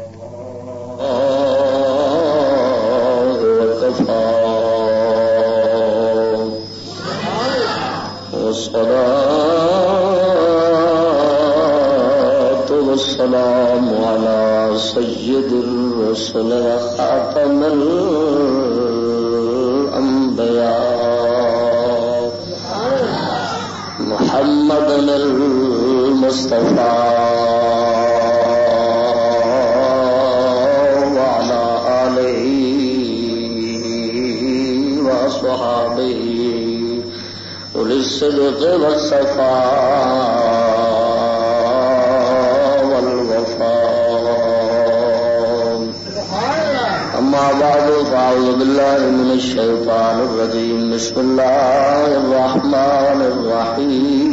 Allah. وللصدق والصفاء والوفاء. أما بعد، فأعوذ بالله من الشيطان الرجيم. بسم الله الرحمن الرحيم.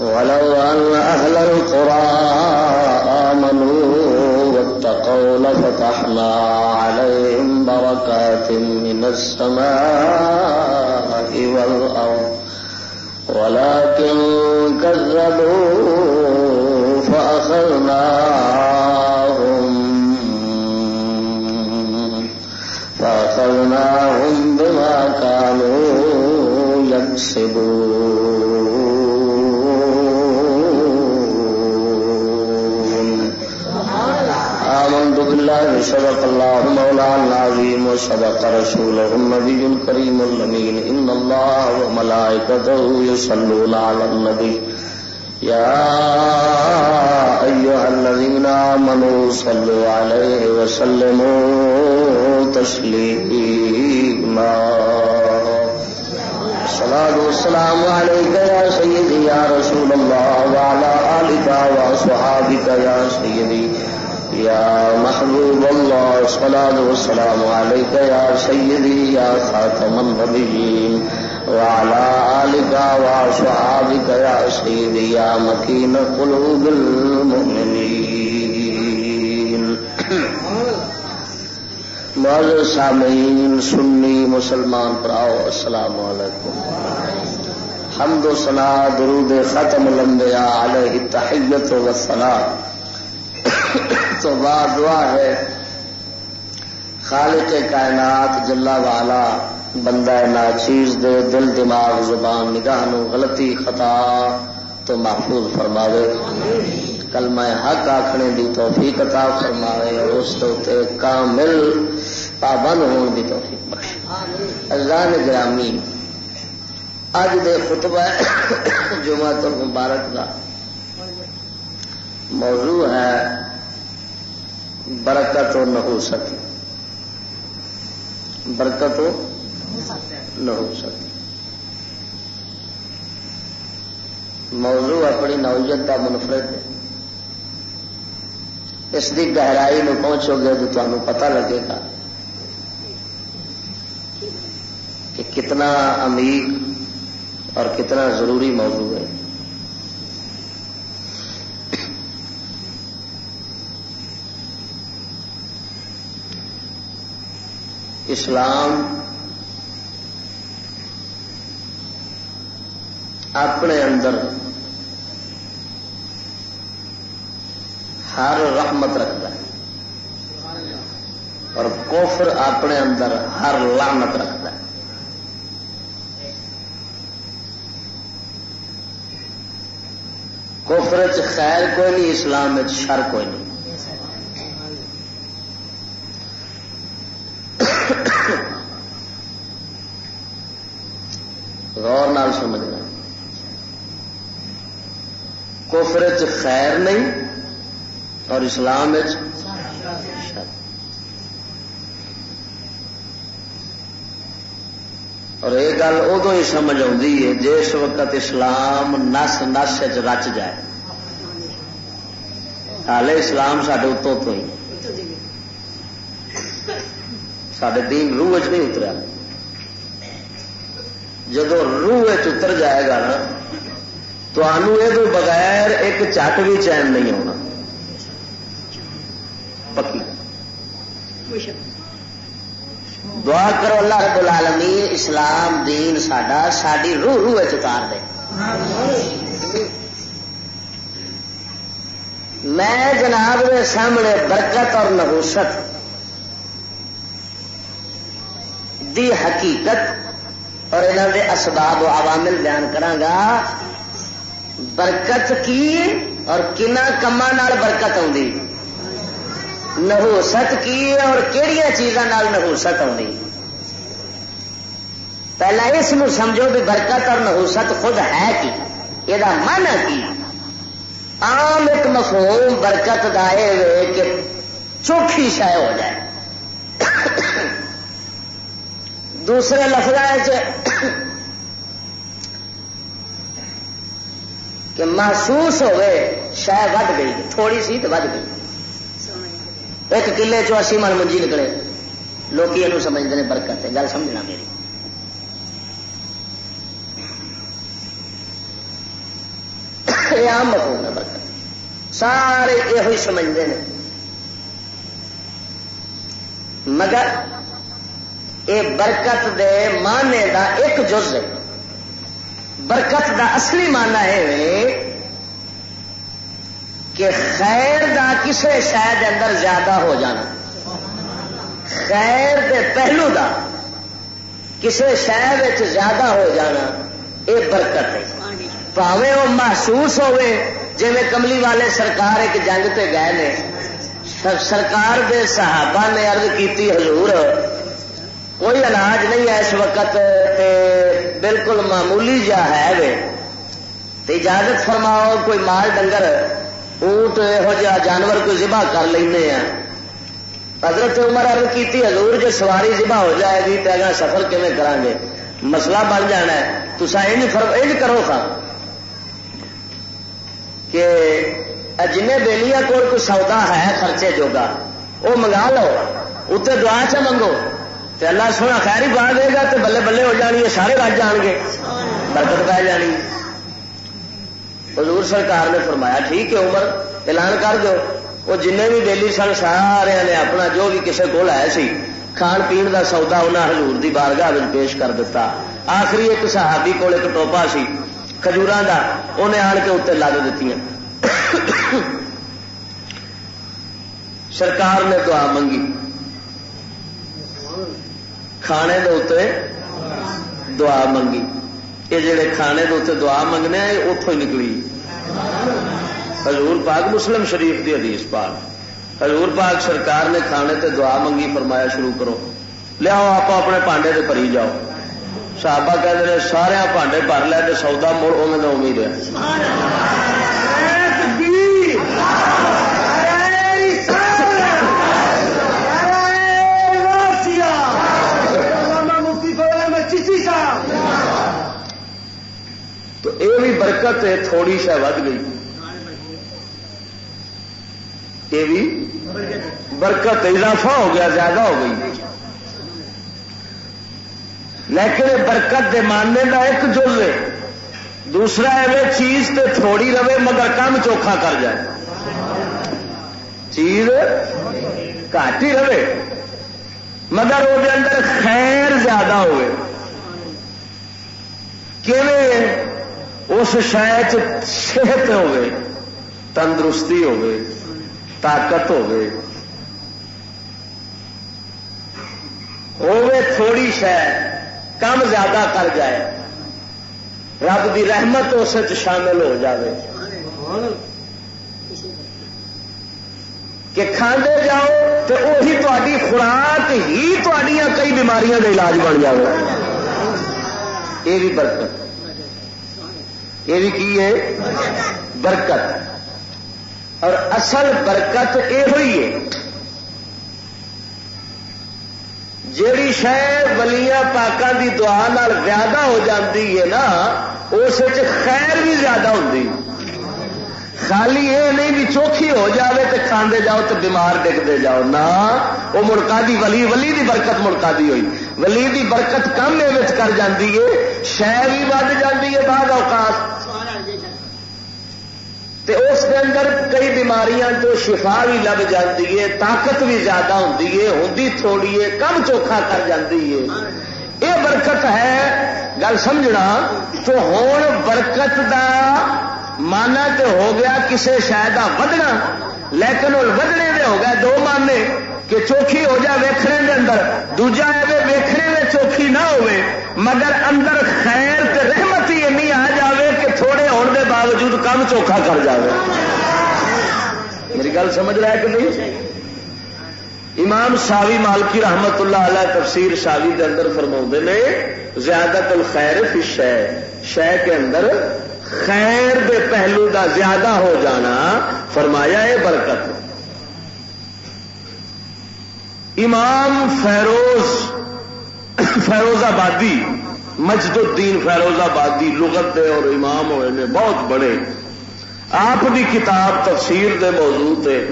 ولو أن أهل القرى آمنوا واتقوا لفتحنا عليهم بركات من السماء والأرض. ولكن كذبوا فأخذناهم فأخذناهم بما كانوا يكسبون. بالله صدق الله مولانا العظيم وصدق رسوله النبي الكريم الأمين. إن الله وملائكته يصلون على النبي. يا أيها الذين آمنوا صلوا عليه وسلموا تسليما. الصلاة والسلام عليك يا سيدي يا رسول الله وعلى آلك وصحابك يا سيدي. يا محبوب الله، الصلاة والسلام عليك يا سيدي، يا خاتم النبيين، وعلى آلك وصحابك يا سيدي، يا مكين قلوب المؤمنين. معذر سامعین سنی مسلمان پراؤ، السلام علیکم. حمد و سنا درود ختم الانبیاء علیہ تحیت و سنا تو بعد دعا ہے۔ خالق کائنات جلا والا بندہ نا چیز دے دل، دماغ، زبان، نگاہ نو غلطی، خطا تو محفوظ فرماوے۔ کل میں حق آخنے دی توفیق عطا فرماوے، اس تے کامل پابند ہون دی توفیق بخش اللہ نے گرامی اج دے خطبہ جمعہ تو مبارک کا موضوع ہے برکت و نحوست برکت و نہ ہو سکتی موضوع اپنی نوعیت کا منفرد ہے۔ اس کی گہرائی میں پہنچو گے تو تمہیں پتا لگے گا کہ کتنا امیر اور کتنا ضروری موضوع ہے۔ اسلام اپنے اندر ہر رحمت رکھتا ہے اور کوفر اپنے اندر ہر لانت رکھتا ہے۔ کوفر خیر کوئی نہیں، اسلام شر کوئی نہیں غور نال سمجھنا کوفر خیر نہیں اور اسلام اور یہ گل ادو ہی سمجھ آتی ہے، جس وقت اسلام نس نس رچ جائے۔ ہالے اسلام سڈے اتوں تو ہی۔ سڈے دین روح چ نہیں اترا جب روح اتر جائے گا نا تو یہ بغیر ایک چٹ بھی چین نہیں ہونا۔ پکی۔ دعا کرو اللہ رب العالمین اسلام، دین ساڈا ساری روح روح اتار دے۔ میں جناب کے سامنے برکت اور نحوست دی حقیقت اور انہوں دے اسباب و عوامل بیان کرانگا برکت کی اور کنا کما برکت آ نہوست کی اور کہڑی چیزوں نہوست آ پہلا اس سمجھو بھی برکت اور نہوست خود ہے کی؟ یہ من کی؟ عام ایک مفہوم برکت کا یہ کہ چوکھی شہ ہو جائے۔ دوسرے لفظ کہ محسوس ہوئے شہ ود گئی، تھوڑی سی تو ود گئی۔ ایک کلے چو من منجی نکلے۔ لوگ یہ سمجھتے ہیں برکت ہے، گل سمجھنا میری۔ یہ آم مفہوم ہے برکت۔ سارے یہ سمجھتے ہیں مگر یہ برکت دے معنی دا ایک جز ہے۔ برکت دا اصلی مانا ہے کہ خیر دا کسے شاید اندر زیادہ ہو جانا۔ خیر دے پہلو دا کسے شاید زیادہ ہو جانا یہ برکت ہے۔ پاوے وہ محسوس ہوئے جی کملی والے سرکار ایک جنگ تے گئے نے۔ سرکار دے صحابہ نے عرض کیتی حضور، کوئی علاج نہیں ہے اس وقت بالکل معمولی جا ہے وے۔ اجازت فرماؤ کوئی مال ڈنگر، اونٹ یہو جہا جانور کوئی ذبح کر لینا حضرت عمر عرض کی حضور جو سواری ذبح ہو جائے گی تو اگر سفر کیون کریں گے؟ مسئلہ بن جانا ہے۔ تو یہ کرو سا کہ جن بےلیاں کو کوئی سودا ہے خرچے جوگا۔ وہ منگا لو اتنے دعا چ منگو۔ تو اللہ سونا خیر ہی پا دے گا تو بلے بلے ہو جانی ہے، سارے رج جان گے۔ برکت پہ جانی۔ حضور سرکار نے فرمایا، ٹھیک ہے عمر، اعلان کر دو۔ وہ جن بھی بےلی سن، سارے نے اپنا جو بھی کسی کو آیا سی، کھان پین کا سودا انہیں ہزور کی بارگاہ پیش کر دیتا آخری ایک صحابی کو ایک ٹوپا سی کھجور کا انہیں آن کے اتنے لگ دیتی سرکار نے دعا منگی۔ کھانے دے اتنے دعا منگی یہ جڑے کھانے دے اتنے دعا منگنے یہ اتوں ہی نکلی حضور پاک مسلم شریف دی حدیث پاک حضور پاک سرکار نے کھانے تے دعا منگی فرمایا شروع کرو لیاؤ آپ اپنے پانڈے تے پری جاؤ صحابہ کہتے ہیں سارے پانڈے بھر لے تو سودا مڑ انہوں نے امید ہے یہ بھی برکت ہے، تھوڑی شہ ود گئی۔ یہ بھی برکت اضافہ ہو گیا، زیادہ ہو گئی۔ لیکن برکت دے ماننے کا ایک جز ہے۔ دوسرا ہے چیز تے تھوڑی رہے مگر کم چوکھا کر جائے۔ چیز گھٹ ہی رہے، مگر وہ اندر خیر زیادہ ہوئے۔ اس شاید صحت ہوے، تندرستی ہوے، طاقت ہوے۔ ہوے تھوڑی شہ کم زیادہ کر جائے۔ رب دی رحمت اس شامل ہو جاوے۔ کہ کھانے جاؤ تو وہی تاری خوراک ہی کئی بیماریاں کا علاج بن جائے یہ بھی برکت۔ یہ بھی کی ہے؟ برکت. اور اصل برکت یہ ہوئی ہے۔ جیڑی شہ ولیاں پاکوں کی دعا زیادہ ہو جاتی ہے نا، اس خیر بھی زیادہ ہوتی خالی یہ نہیں بھی چوکھی ہو جاوے تو کھانے جاؤ تو بیمار ڈگتے جاؤ نہ وہ مڑکا دی ولی ولی دی برکت مڑکا دی ہوئی۔ ولی دی برکت کم کر جاتی ہے شہ بھی ود جاتی ہے بعد اوقات۔ تے اس کے اندر کئی بیماریاں تو شفا بھی لگ جاتی ہے طاقت بھی زیادہ ہوتی ہے ہوں تھوڑی ہے کم چوکھا کر جاتی ہے یہ برکت ہے، گل سمجھنا، تو ہوں برکت دا مانا تو ہو گیا کسی شاید کا ودنا، لیکن وہ ودنے دے ہو گیا دو مانے کہ چوکھی ہو جائے ویکھنے دے اندر، دوجا ہے ویکھنے میں چوکھی نہ ہوئے، مگر اندر خیر تے رحمت ہی نہیں آ جاوے کہ تھوڑے ہونے دے باوجود کم چوکھا کر جاوے۔ میری گل سمجھ رہا ہے کہ نہیں؟ امام شاوی مالکی رحمت اللہ علیہ تفسیر شاوی کے اندر فرما نے زیادہ الخیر فی شہ شہ کے اندر خیر دے پہلو دا زیادہ ہو جانا، فرمایا ہے برکت۔ امام فیروز فیروز آبادی مجد الدین فیروز آبادی، لغت دے اور امام ہوئے نے، بہت بڑے۔ آپ دی کتاب تفسیر دے موضوع تے،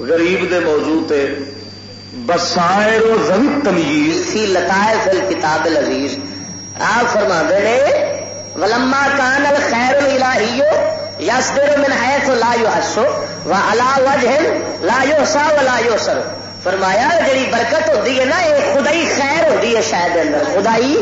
غریب دے موضوع تے بسائر و زوی تمیز۔ فی لطائف الکتاب العزیز۔ آپ فرما دے ولما کان الخیر الہیو یسدر من حیث لا یحسو و علا وجہ لا یحسا و لا یحسر فرمایا جی برکت ہوتی ہے نا، یہ خدائی خیر ہوتی ہے شاید اندر. خدائی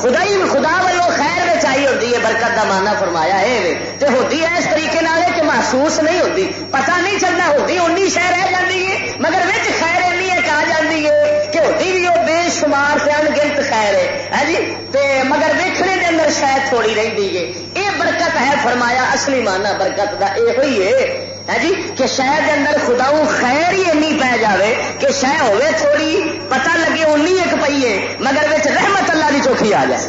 خدائی خدا والوں خیر میں چاہیے ہوتی ہے، برکت کا مانا فرمایا ہے تو ہوتی ہے اس طریقے نال کہ محسوس نہیں ہوتی پتہ نہیں چلتا ہوتی اونی شہ رہ جاتی ہے، مگر وچ خیر اینی ہے کہا جاتی ہے، کہ ہوتی بھی وہ بے شمار سے انگنت خیر ہے. ہاں جی؟ تے مگر ویکھنے دے اندر شاید تھوڑی رہی ہے. یہ برکت ہے، فرمایا، اصلی مانا برکت کا یہ ہوئی ہے جی کہ شہر کے اندر خداؤں خیر ہی اینی پی جائے کہ شہ ہوے تھوڑی، پتہ لگے اونی ایک پیے ہے، مگر بچ رحمت اللہ کی چوکھی آ جائے۔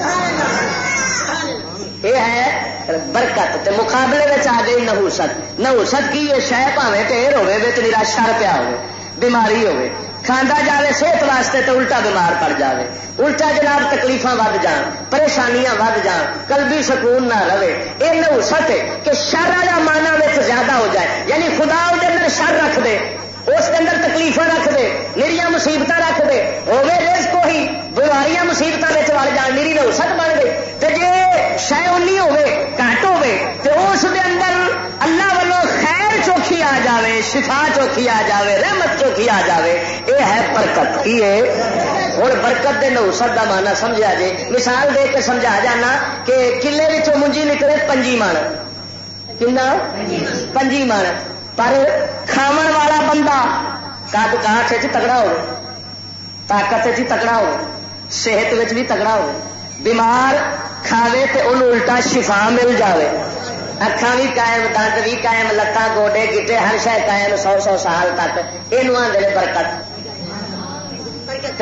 یہ ہے برکت تے مقابلے میں آ گئی نہوست نہوست کی یہ شہ پاوے ٹھیر ہوے بچ نراشا شر پیا ہو بیماری ہوے کھانا جائے صحت واسطے تو الٹا بیمار پڑ جائے الٹا جناب تکلیف ود جان، پریشانیاں ود جان کلبی سکون نہ رہے۔ یہ نوسط ہے کہ شر والا مانا زیادہ ہو جائے۔ یعنی خدا وہ اندر شر رکھ دے، اس کے اندر تکلیف رکھ دے نڑیاں مصیبت رکھ دے۔ ہوگے ریس کو ہی بیماریاں مصیبت وڑ جان نیری نوسط بن گئی۔ تو جی شہ انی ہوے گھٹ ہوے تو اس دے اندر اللہ والوں خیر چوکھی آ جاوے، شفا چوکھی آ جاوے، رحمت چوکھی آ جاوے یہ ہے برکت۔ کی ہے ہوں برکت دے نوسط کا مانا سمجھا جی مثال دے کے سمجھا جانا کہ کلے منجی نکلے پنجی من کنا؟ پنجی من پر کھاو والا بندہ کد کاٹ تگڑا ہو طاقت تگڑا ہو صحت بھی تگڑا ہو بیمار کھاوے تو ان الٹا شفا مل جاوے۔ اکھان بھی قائم دند بھی قائم لتان گوڈے گیٹے ہر شہ قائم سو سو سال تک یہ آدھے برکت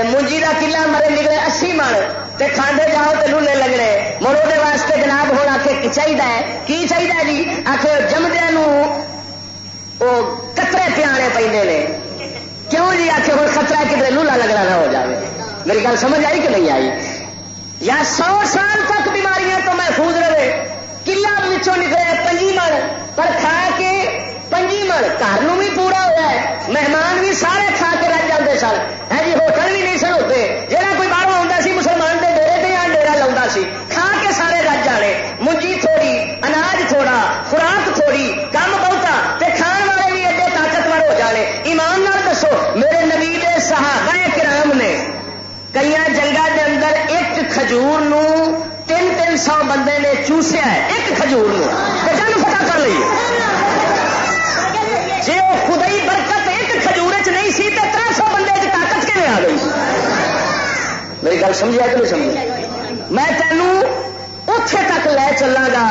مونجی کا کلا مرے نکلے اسی من تے کھانے جاؤ تو لولے لگنے مڑ وہ واسطے جناب ہوں آ کے چاہیے کی چاہیے جی آخر جمدیا وہ کترے پیانے پہ کیوں جی آخر ہوں خطرہ کتنے لولا لگنا نہ ہو جائے میری گل سمجھ آئی کہ نہیں آئی یا سو سال تک بیماریاں تو محفوظ رہے کلا نکلے پنجی من پر کھا کے پنجی من گھر بھی پورا ہوا ہے مہمان بھی سارے کھا کے رہ جاتے سن ہے جی ہوٹل بھی نہیں سن ہوتے جہاں کوئی باہر آتا سی مسلمان کے ڈیرے پہ یا ڈیرا لا سی کھا کے سارے رج جانے منجی تھوڑی اناج تھوڑا خوراک تھوڑی کم بہتا تے کھان والے بھی ایڈے طاقتور ہو جانے ایمان نال دسو میرے نبی دے صحابہ کرام نے کئی جنگا کے اندر ایک کھجور تین تین سو بندے نے چوسیا ہے، ایک کھجور جنگ پتا کر لیے جی وہ خدائی برکت ایک کھجور چ نہیں سی تو تر سو بندے کی طاقت کھے آ گئی؟ میری گل سمجھا کہ نہیں سمجھ میں تینوں اتے تک لے چلا گا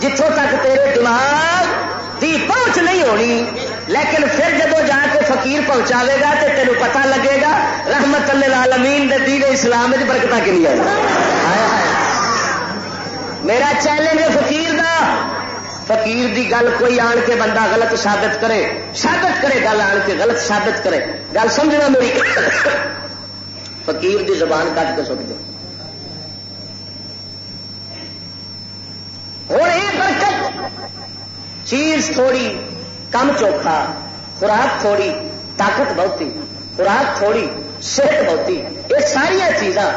جتوں تک تیرے دماغ دی پہنچ نہیں ہونی، لیکن پھر جب جا کے فقیر پہنچاوے گا تو تینوں پتا لگے گا رحمت اللہ دے دین اسلام برکت کے لیے میرا چیلنج ہے فقیر دا۔ فقیر دی گل کوئی آن کے بندہ غلط ثابت کرے ثابت کرے گل آن کے، غلط ثابت کرے۔ گل سمجھنا میری۔ فقیر دی زبان کٹ کے سٹ دو۔ اور یہ برکت، چیز تھوڑی، کم چوکھا، خوراک تھوڑی، طاقت بہتی، خوراک تھوڑی، صحت بہتی، یہ ساریا چیزاں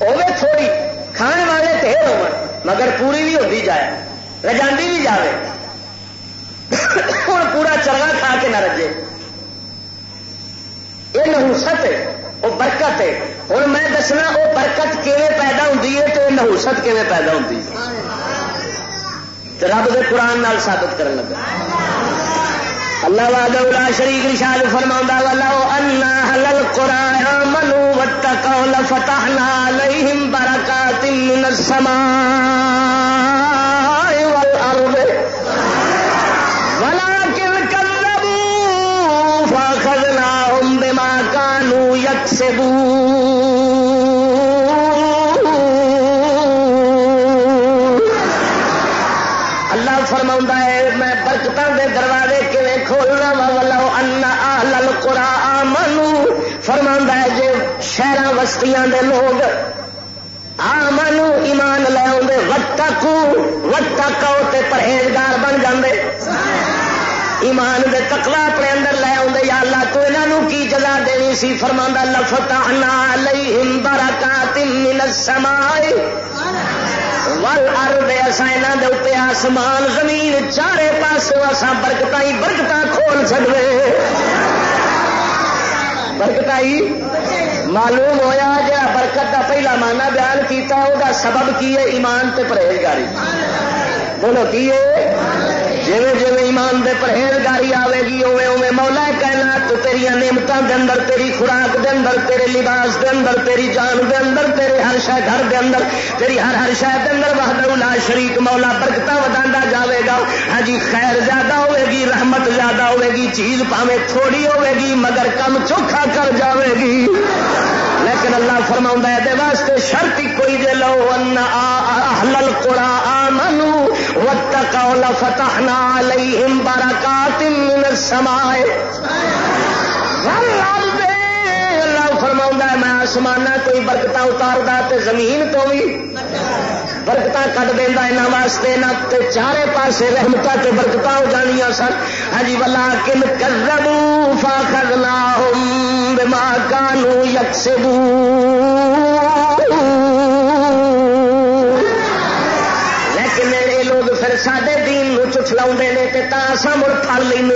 ہوے تھوڑی کھانے والے ٹھیر ہو مگر پوری بھی ہوتی جائے رجاندی بھی جائے ہوں پورا چرگا کھا کے نہ رجے۔ یہ نہوست ہے، وہ برکت ہے۔ ہوں میں دسنا، وہ برکت کیون پیدا ہوتی ہے تو یہ نہوست کیون پیدا ہوتی ہے؟ رب کے قرآن نال ثابت کرن لگا۔ اللہ واد شریف نشاد فرما والا انا حلل قرآن منو وت قول فتحنا علیہم برکات من السماء والارض ولكن كذبوا فاخذناهم بما كانوا يكسبون. فرما ہے جی شہر بستیاں دے لوگ آمنو ایمان لے آدھے وقت وقت تے پرہیزگار بن جاندے۔ ایمان دے تقوی اپنے اندر لے آدھے یا اللہ تو انہوں کی جزا دینی سی؟ فرما لفتا علیہم برکات من السماء۔ ول ارد آسمان، زمین، چارے پاسوں اصا برکت برکت کھول سکتے برکت آئی معلوم ہویا جا برکت کا پہلا مانا بیان کیتا وہ سبب کی ہے ایمان تے پرہیزگاری؟ بولو، کی جی جی ایمان دے پرہیزگاری آئے گی اوے اوے مولا کہنا تو تیری نعمتوں دے اندر، تیری خوراک دے اندر، تیرے لباس دے اندر، تیری جان دے اندر، تیرے ہر شہ گھر دے اندر، تیری ہر ہر شہ دے اندر وحدہ لا شریک مولا برکت ودا جاوے گا۔ ہاں جی خیر زیادہ ہوے گی، رحمت زیادہ ہوے گی، چیز پاوے تھوڑی ہوے گی، مگر کم چوکھا کر جاوے گی۔ لیکن اللہ فرما واسطے شرط کوئی دے، لو ان اہل القرآن آمنوا واتقوا لفتحنا عليهم بركات من السماء. والارض اللہ فرما میں آسمان تو برکت اتار زمین تو بھی برکت کٹ دینا یہاں واسطے نہ چارے پاسے رحمت تے برکت ہو جانیا سن۔ ہی جی ولا کن کربو فا کرنا بما کانو یکسبو سڈے دین چٹلا سا مڑ پڑ لینا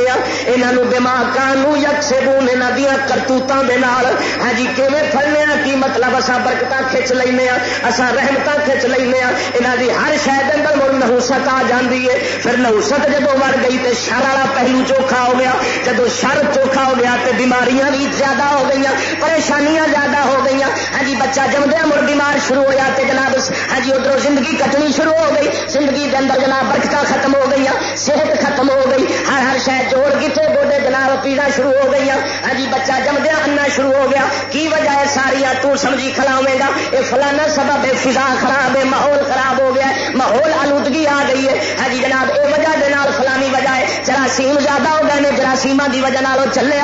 یہاں دماغ یک بون یہاں دیا کرتوتوں کے ہاں جی کیون فلنے کی مطلب اصا برکت کھچ لینا اصا رحمت کھچ لینا یہاں کی ہر شاید اندر مڑ نہوست آ جاتی ہے۔ پھر نہوست جب مر گئی تو شر والا پہلو چوکھا ہو گیا۔ جب شر چوکھا ہو گیا تو بیماریاں بھی زیادہ ہو گئی پریشانیاں زیادہ ہو گئی ہاں جی بچہ جمدیا مڑ بیمار شروع ہوا تو جناب ہاں جی ادھر زندگی کٹنی شروع ہو گئی۔ زندگی کے اندر جناب برکت ختم ہو گئی صحت ختم ہو گئی، ہر ہر شاید جوڑ کتنے گوڈے جناب پیڑا شروع ہو گئی ہاں جی بچہ جمدیا انا شروع ہو گیا۔ کی وجہ ہے ساری؟ تو سمجھی کھلاوے گا۔ یہ فلانا سبب ہے فضا خراب ہے ماحول خراب ہو گیا ماحول آلودگی آ گئی ہے۔ ہاں جی جناب یہ وجہ دے نال فلانی وجہ ہے۔ جراثیم زیادہ ہو گئے جراثیم کی وجہ چلے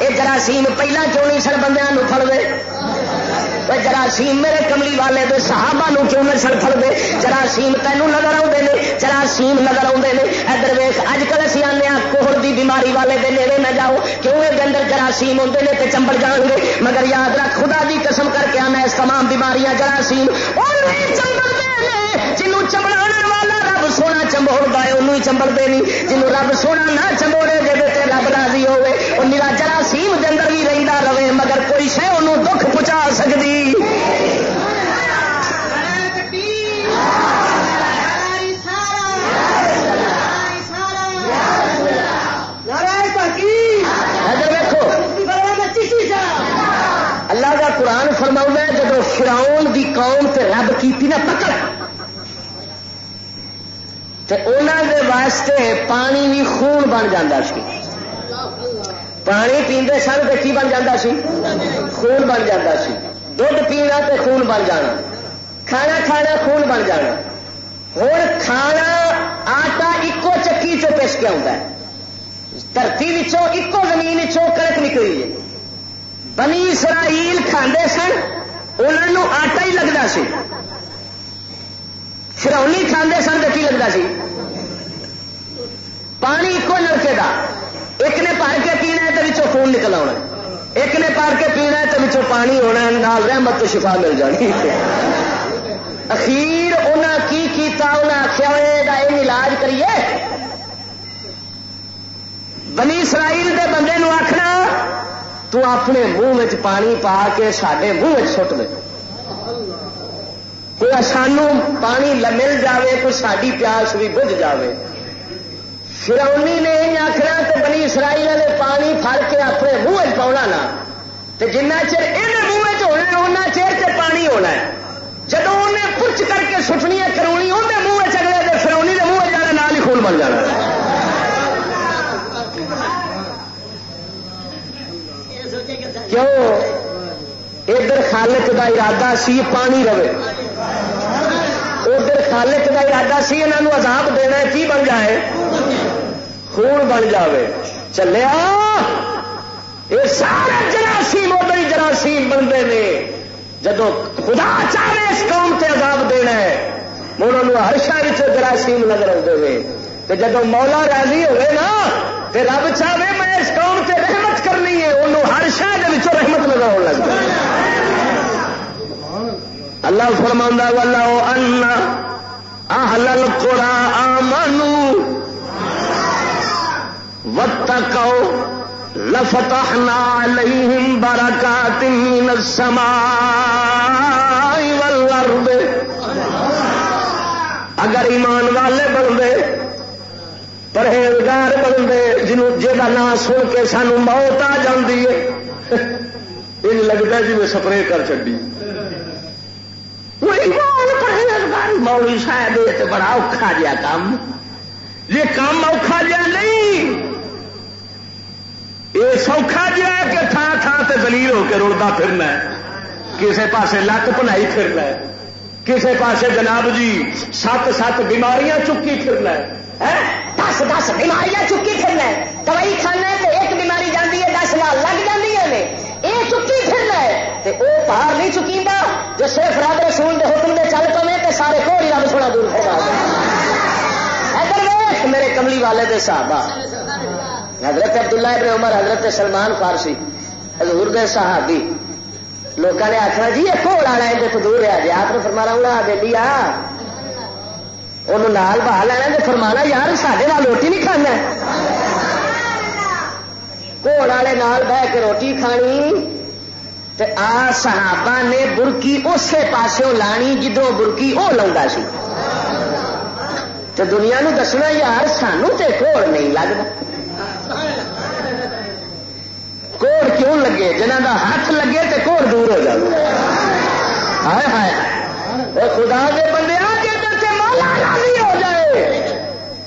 یہ جراثیم پہلے کیوں نہیں سر بندے پڑ دے جراثیم میرے کملی والے دے صحابہ نو کیوں نسل پڑ دے جراثیم تینوں نظر آتے ہیں جراثیم نظر آتے ہیں ادھر ویخ اج کل اسی آنے کوہر دی بیماری والے دے نیڑے نہ جاؤ۔ کیوں یہ اندر جراثیم ہوتے ہیں تو چمبڑ جان گے؟ مگر یاد رکھ، خدا دی قسم کر کے آنا اس تمام بیماریاں جراثیم جنوں چمڑا والا رب سونا چمبوڑتا ہے، انہوں ہی چمبڑتے نہیں۔ جنوں رب سونا نہ چمبوڑے جی رب راضی ہوے وہ میرا جراثیم کے اندر بھی رہتا رہے، مگر کوئی شہ انہوں دکھ پہنچا سکتی۔ اللہ کا قرآن فرما جب فراؤن دی قوم تے رب کی نا پکڑ، تے انہوں دے واسطے پانی بھی خون بن جاتا سی۔ پانی پیندے سن تو کی بن جاتا سی؟ خون بن جاتا سی۔ دھد پینا تے خون بن جانا۔ کھانا کھانا خون بن جانا۔ ہوں کھانا آٹا ایکو چکی چو پیش کے آتا ہے۔ دھرتی ایکو زمین کڑک نکلی ہے۔ بنی اسرائیل کھاندے سن انہوں آٹا ہی لگتا سی۔ فرونی کھاندے سن تو کی لگتا سی؟ پانی ایکو نلکے کا ایک نے پڑ کے پینا ہے تو خون نکل آنا ایک نے پڑ کے پینا ہے تو پانی ہونا نال رحمت شفا مل جانی اخیر انہیں کی کیتا انہیں آخیا یہ علاج کریے۔ بنی اسرائیل دے بندے نو آخنا تو اپنے منہ پانی پا کے سڈے منہ سٹ دے کوئی سانو پانی مل جاوے، کوئی ساری پیاس بھی بجھ جاوے۔ فرونی نے یہ آخر تو بنی اسرائیل والے پانی فر کے اپنے منہ پاؤنا نا تو جنہ چر یہ منہ ہونا اُنہ چیر سے پانی ہونا ہے۔ جب انہیں پچ کر کے سٹنی ہے کرونی اندر منہ چلے تو فرونی کے منہ جانا، نال ہی خون بن جانا۔ کیوں؟ ادھر خالق کا ارادہ سی پانی رہے۔ ادھر خالق کا ارادہ سی یہاں عذاب دینا کی بن جائے؟ خون بن جائے چلیا، یہ سارے جراثیم ادھر جراثیم بنتے ہیں۔ جدو خدا چاہے اس قوم سے عذاب دینا ہے انہوں ہر شہر جراثیم نظر آتے ہیں۔ جب مولا راضی ہوئے نا تو رب چاہے میں اس قوم سے رحمت کرنی ہے، انہوں ہر شہر رحمت نظر آنے لگ اللہ فرما والا انا اہل آمنو واتقوا لفتحنا عليهم بركات من السماء والارض۔ اگر ایمان والے بنتے پرہیزگار بنتے جنوں جا نام سن کے سانو موت آ جاتی ہے یہ لگتا جی میں سپرے کر چڈی مولوی صاحب یہ بڑا اوکھا جا کام۔ یہ کام اوکھا جا نہیں۔ یہ سوکھا جا کہ تھان تھان سے دلیل ہو کے رڑتا پھرنا کسی پاسے لت پنائی پھرنا کسی پاسے جناب جی سات سات بیماریاں چکی پھرنا دس دس بیماریاں چکی پھرنا دوائی کھانا ایک بیماری جاتی ہے، دس مال لگ جی یہ چکی پھرنا ہے۔ وہ باہر نہیں چکی جو صرف رب رسول دے حکم دے چل پوے تو سارے کو رب سونا دور فرما ادھر ویخ میرے کملی والے دے صحابہ حضرت عبداللہ ابن عمر، حضرت سلمان فارسی، حضور دے صحابی۔ لوگوں نے آخنا جی یہ گھوڑ والا اندر تو دور رہا جی آپ نے فرمانا اڑا دے لیا جی، انہوں نال بہا لینا جی فرمانا، یار سارے نال روٹی نہیں کھانا گھوڑ والے نال بہ کے روٹی کھانی۔ آ صحابہ نے برکی اسی پاسوں لانی جدو برکی وہ لا سی۔ تو دنیا نو دسنا، یار سانو تے کوڑ نہیں لگتا کوڑ کیوں لگے؟ جنہ دا ہاتھ لگے تے کوڑ دور ہو جائے ہائے ہائے۔ خدا کے بندے ہو جائے۔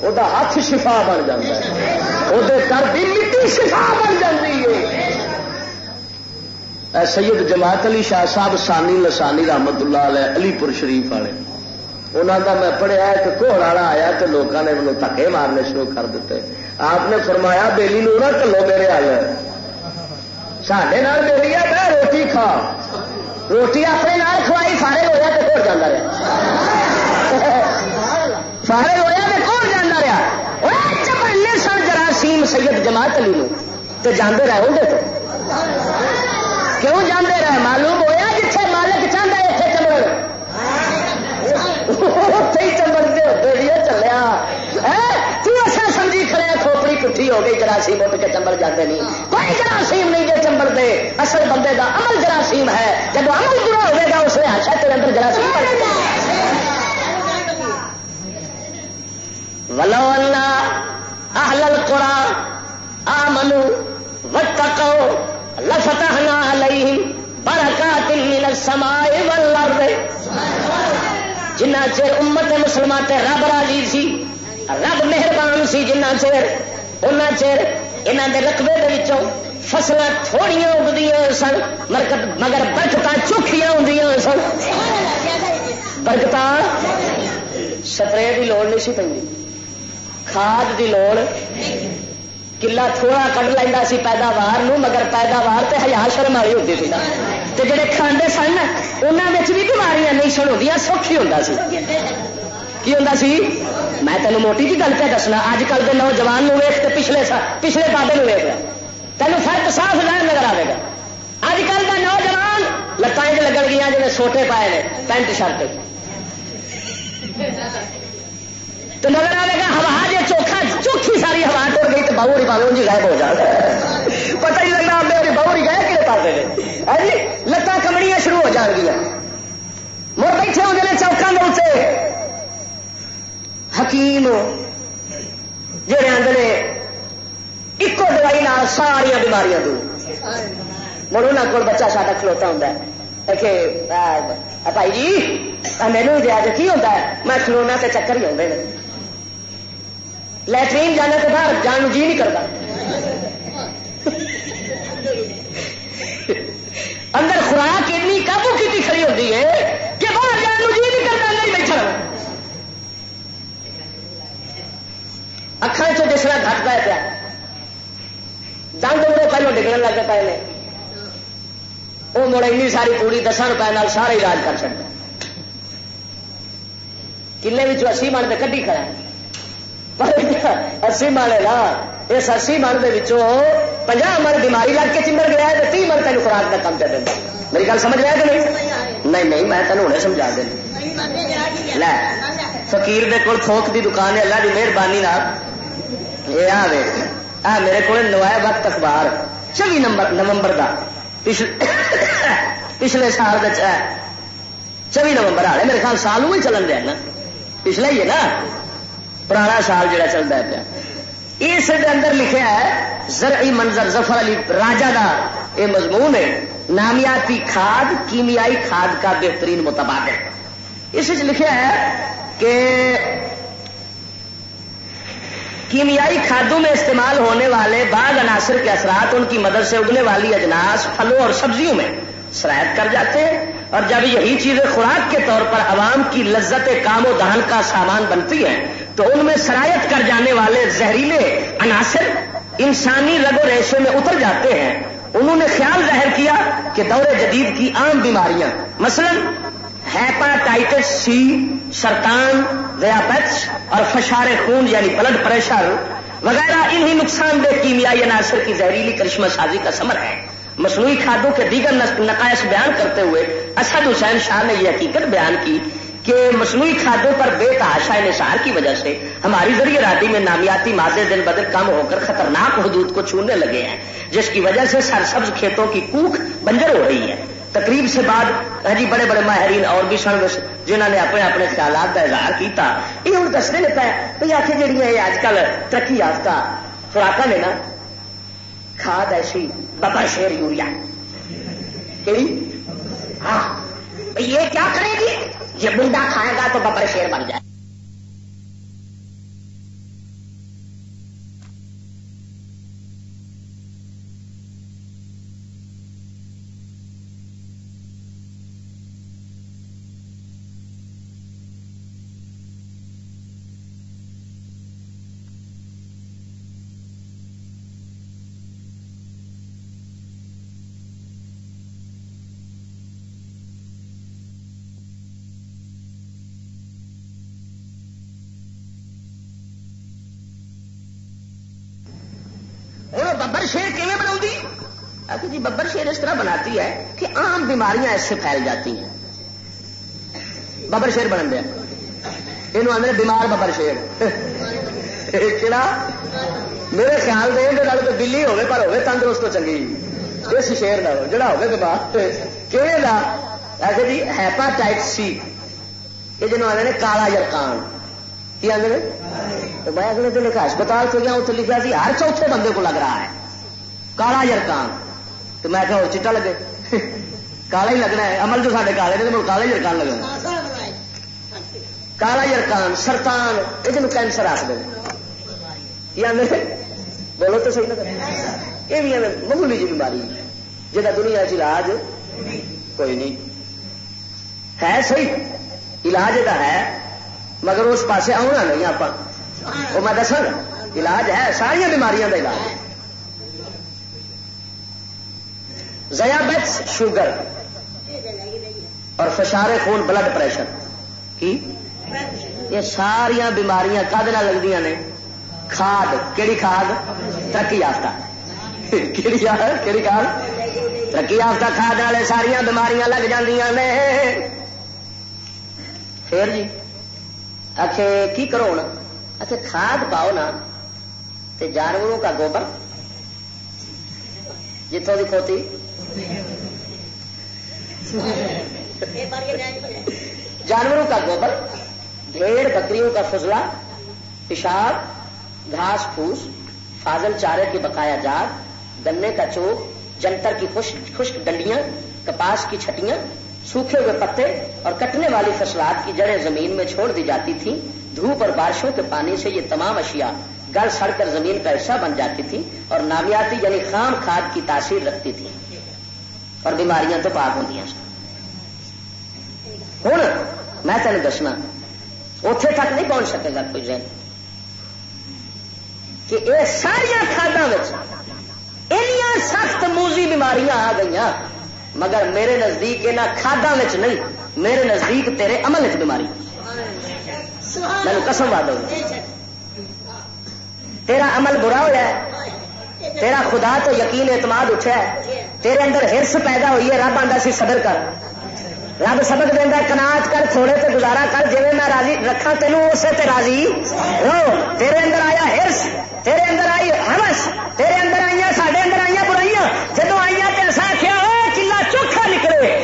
وہ ہاتھ شفا بن جائے وہ بھی مٹی شفا بن جاتی ہے سید جماعت علی شاہ صاحب سانی لسانی رحمت اللہ علیہ علی پور شریف والے انہوں کا میں پڑھیا ایک گھوڑ والا آیا تو لوگوں نے مجھے تکے مارنے شروع کر دیتے۔ آپ نے فرمایا بیلی نو نہ کلو میرے حل سڈے بیلی ہے روٹی کھا روٹی اپنے نال کھوائی سارے ہوا تو گھوڑ جانا رہا سارے ہوا تو گھوڑ جانا رہا چپڑنے سن جراثیم سید جماعت علی نو تو جانے رہے ہوں تو کیوں جانے رہے معلوم ہوا جتنے مالک چاہتا ہے اتنے چمڑ چمڑتے ہوتے بھی چلیا۔ تسا سمجھی کھڑے کھوپڑی کٹھی ہو گئی، جراثیم اٹھ کے چمبر جاتے نہیں۔ کوئی جراثیم نہیں جی چمبر دے اصل بندے کا عمل جراثیم ہے۔ جب عمل برا ہوئے گا، اس نے آشا تیرے اندر جراثیم ولو اللہ اہل القرآن آمنو واتقو لفتحنا علیہم برکات من السماء والارض۔ جنہ چر امت مسلمان تے رب راضی سی، رب مہربان سی جنہ چر ان چر انہوں دے رقبے دے وچوں فصل تھوڑیاں اگدیاں سن مگر برکت چوکھیاں ہوں سن۔ برکت سپرے کی لوڑ نہیں سی پی کھاد کی لوڑ کلا تھوڑا کٹ لینا سی پیداوار مگر پیداوار تو ہزار شرم والی ہوتی تھی تو جڑے کھانے سن انہوں بھی بیماریاں نہیں سن ہوتی سوکھی ہوں سی۔ کی ہوں سی؟ میں تینوں موٹی جی گل پہ دسنا اج کل کے نوجوان ویخ تو پچھلے پچھلے بابے ویخ تینوں فرق صاف ظاہر نظر آئے گا۔ اج کل کا نوجوان لتان لگن گیا جی سوٹے پائے نے، پینٹ شرٹ۔ تو نظر آئے گا، ہوا جی چوکھا چوکھی ساری ہوا ٹر گئی تو بہو پاوے ان غائب ہو جائے پتہ ہی لگنا میری بہو گئے کہڑے جی لتان کمڑیاں شروع ہو جان گیا مڑ بیٹھے ہوتے ہیں چوکوں کے اتنے حکیم جہے آدھے ایک دوائی نال ساریا بیماریاں دور مڑ انہوں کو بچہ ساڈا کھلوتا ہوں کہ بھائی جی میرے دیا کی ہوتا ہے؟ میں کھلونا تو چکر ہی آتے ہیں لٹرین جانا تو باہر، جان جی نہیں کرتا اندر خوراک اتنی قابو کی کھڑی ہوتی ہے کہ باہر جان جی نہیں کرتا اندر ہی بیٹھا اکھان چ جسنا گھٹ پایا پیا۔ دند مڑے پہلو ڈگن لگ پائے وہ مڑ این ساری پوری دس روپئے سارا علاج کر سکتا۔ کلے اسی من میں کھی کھڑا اسی من ہے نا اس اسی من پناہ من بیماری لگ کے چمبر گیا تو تی من تین خوراک کا کام کر دینا میری گل سمجھ رہا کہ نہیں نہیں نہیں میں تینوں ہوں سمجھا دینا فکیر دے کول تھوک دی دکان ہے اللہ کی مہربانی یہ آ آ میرے کو نوایا وقت اخبار چوبی نمبر نومبر کا پچھلے سال چوبی نومبر والے میرے خیال سال میں چلن دیا نا پچھلا ہی ہے نا پرانا سال جڑا چلتا ہے پیا۔ اس اندر لکھا ہے، زرعی منظر، ظفر علی راجا کا یہ مضمون ہے۔ نامیاتی کھاد، کیمیائی کھاد کا بہترین متبادل۔ اس لکھا ہے کہ کیمیائی کھادوں میں استعمال ہونے والے بعض عناصر کے اثرات، ان کی مدد سے اگنے والی اجناس، پھلوں اور سبزیوں میں شرائط کر جاتے ہیں۔ اور جب یہی چیزیں خوراک کے طور پر عوام کی لذت، کام و دہن کا سامان بنتی ہیں تو ان میں شرائط کر جانے والے زہریلے عناصر انسانی رگ و ریشے میں اتر جاتے ہیں۔ انہوں نے خیال ظاہر کیا کہ دور جدید کی عام بیماریاں، مثلا ہیپاٹائٹس سی، سرطان ذیابیٹس اور فشار خون یعنی بلڈ پریشر وغیرہ، انہی نقصان دہ کیمیائی عناصر کی زہریلی کرشمہ سازی کا سمر ہے۔ مصنوعی کھادوں کے دیگر نقائص بیان کرتے ہوئے اسد حسین شاہ نے یہ حقیقت بیان کی کہ مصنوعی کھادوں پر بے تحاشا نثار کی وجہ سے ہماری ذریعہ رادی میں نامیاتی مادے دن بدن کم ہو کر خطرناک حدود کو چھونے لگے ہیں، جس کی وجہ سے سرسبز کھیتوں کی کوک بنجر ہو رہی ہے۔ تقریب سے بعد ہاں جی بڑے بڑے ماہرین اور بھی سن جنہوں نے اپنے اپنے خیالات کا اظہار کیتا۔ یہ ہوں دسنے لگتا ہے بھائی آخر جہیا یہ اج کل ترقی یافتہ خوراک نے نا، کھاد ایسی ببر شیر یوریا۔ ہاں۔ یہ کیا کرے گی؟ یہ بندہ کھائے گا تو ببر شیر بن جائے جی ببر شیر اس طرح بناتی ہے کہ عام بیماریاں اس سے پھیل جاتی ہیں۔ ببر شیر بن دیا یہ آدھے بیمار ببر شیر۔ کہڑا میرے خیال دے تو بلی ہوگی پر ہوگی تندرست چنگی۔ اس شیر کا جڑا ہوگا بیمار کہڑے کا ایسے جی ہیپاٹائٹ سی۔ یہ جنوب آدھے کالا یرکان۔ کی آدھے میں اگلے دن ایک ہسپتال سے گیا اتنے لکھا سی، ہر چوتھے بندے کو لگ رہا ہے۔ کالا یرکان۔ تو میں کہ چٹا لگے? کالا ہی لگنا ہے۔ عمل جو سارے کالے نے کالا یرکان لگنا کالا یرکان سرطان یہ کینسر آخ دیں بولو تو صحیح لگا یہ بھی معمولی جی بیماری جہاں دنیا علاج کوئی نہیں۔ ہے صحیح۔ علاج یہ ہے مگر اس پاسے آنا نہیں آپ وہ میں دسا علاج ہے ساریا بیماریاں کا علاج۔ زیابیٹس شوگر اور فشار خون، بلڈ پریشر۔ کی؟ یہ ساریا بیماریاں کد لگتی نے؟ کھاد۔ کہڑی کھاد؟ ترقی یافتہ۔ کہڑی کہڑی کھاد؟ ترقی یافتہ کھاد والے ساریا بیماریاں لگ نے۔ پھر جی آخ کی کرو اچھا کھاد پاؤ نا جانوروں کا گوبر۔ جتوں کی کھوتی؟ جانوروں کا گوبر، بھیڑ، بکریوں کا فضلہ پیشاب گھاس، پھوس، فاضل چارے کی بقایا جات، گنے کا چوک، جنتر کی خشک ڈنڈیاں، کپاس کی چھٹیاں، سوکھے ہوئے پتے اور کٹنے والی فصلات کی جڑیں زمین میں چھوڑ دی جاتی تھی دھوپ اور بارشوں کے پانی سے یہ تمام اشیاء گل سڑ کر زمین کا حصہ بن جاتی تھی اور نامیاتی یعنی خام کھاد کی تاثیر رکھتی تھی اور بیماریاں تو پاک ہوں ہوں میں تین دسنا اتے تک نہیں پہنچ سکے گا کوئی ذہن کہ یہ ساریا کھادوں سخت موزی بیماریاں آ گئی مگر میرے نزدیک یہاں کھادوں نہیں، میرے نزدیک تیرے عمل چ بیماری۔ میں قسم وا دوں تیرا عمل برا ہوا ہے، تیرا خدا تو یقین اعتماد اٹھا ہے۔ تیرے اندر ہرس پیدا ہوئی ہے، رب آتا سی صبر کر۔ رب سبق دینا کناچ کر، تھوڑے سے گزارا کر جی میں راضی رکھا تینوں اسے تے راضی رو تیرے اندر آیا ہرس تیرے اندر آئی ہرس تیرے اندر آئی سڈے اندر آئی برائیاں جدو آئی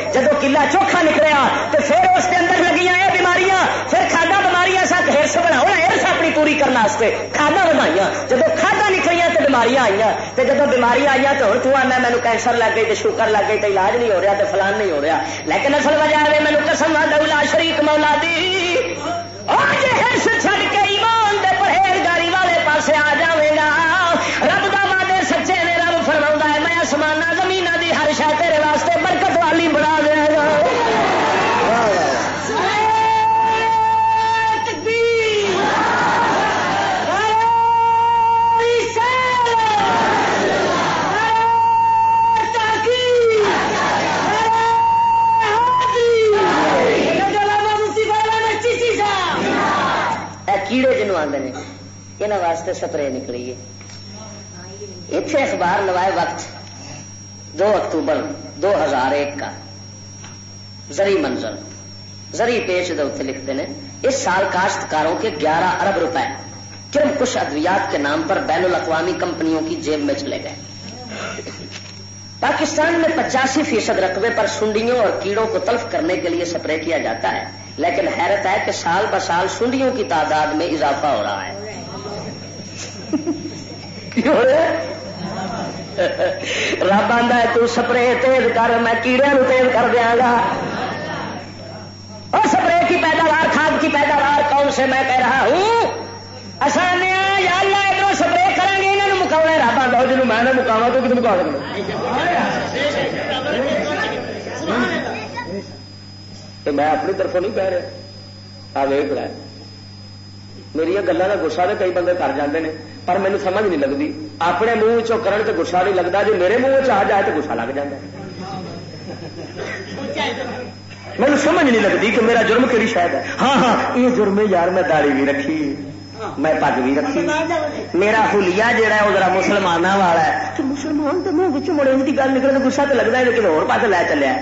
نکلے جدو کلا چوکھا نکلیا تو پھر اس کے اندر لگی یہ بیماریاں، پھر کھادا بیماریاں سات ہرس بنا ہرس اپنی پوری کرنے کھادا بنائی جب کھادا نکلی تو بیماریاں آئی تو جب بیماریاں آئی تو ہوں تنا مینو کینسر لگ گئی تو شوگر لگ گئی تو علاج نہیں ہو رہا تو فلان نہیں ہو رہا۔ لیکن اصل وجہ ہے مینو قسم دولا شریک مولا دی۔ ہرس چڑ کے وقت، دو اکتوبر دو ہزار ایک کا زری منظر زری پیش دے لکھتے ہیں اس سال کاشتکاروں کے گیارہ ارب روپے کرم کش ادویات کے نام پر بین الاقوامی کمپنیوں کی جیب میں چلے گئے۔ پاکستان میں پچاسی فیصد رقبے پر سنڈیوں اور کیڑوں کو تلف کرنے کے لیے سپرے کیا جاتا ہے، لیکن حیرت ہے کہ سال ب سال سنڈیوں کی تعداد میں اضافہ ہو رہا ہے؟ رب آدھا ہے تو سپرے تیز کر، میں کیڑے نو تیز کر دیا گا۔ اور سپرے کی پیداوار، کھاد کی پیداوار، کون سے میں کہہ رہا ہوں؟ آسان یا اللہ ادھر سپرے کریں گے یہاں مکاؤنا رب آدھا جنوب میں مکاوا تو کتنے مکا سکتا میں اپنی طرفوں نہیں کہہ رہا۔ آ ویگ رہا میری گلوں کا گسا تو کئی بندے کر جاتے ہیں پر مینو سمجھ نہیں لگتی۔ اپنے منہ چو کرن تو گسا نہیں لگتا۔ جی میرے منہ چ آ جائے تو گسا لگ جائے مجھے سمجھ نہیں لگتی کہ میرا جرم کہڑی شاید ہے۔ ہاں ہاں یہ جرم یار، میں داڑی بھی رکھی۔ میں پگ بھی رکھی۔ میرا ہولیا جہا ہے وہ ذرا مسلمانوں والا ہے۔ مسلمان تو منہ مڑے کی گل نکلے گسا تو لگتا ہے، لیکن اور لے چلیا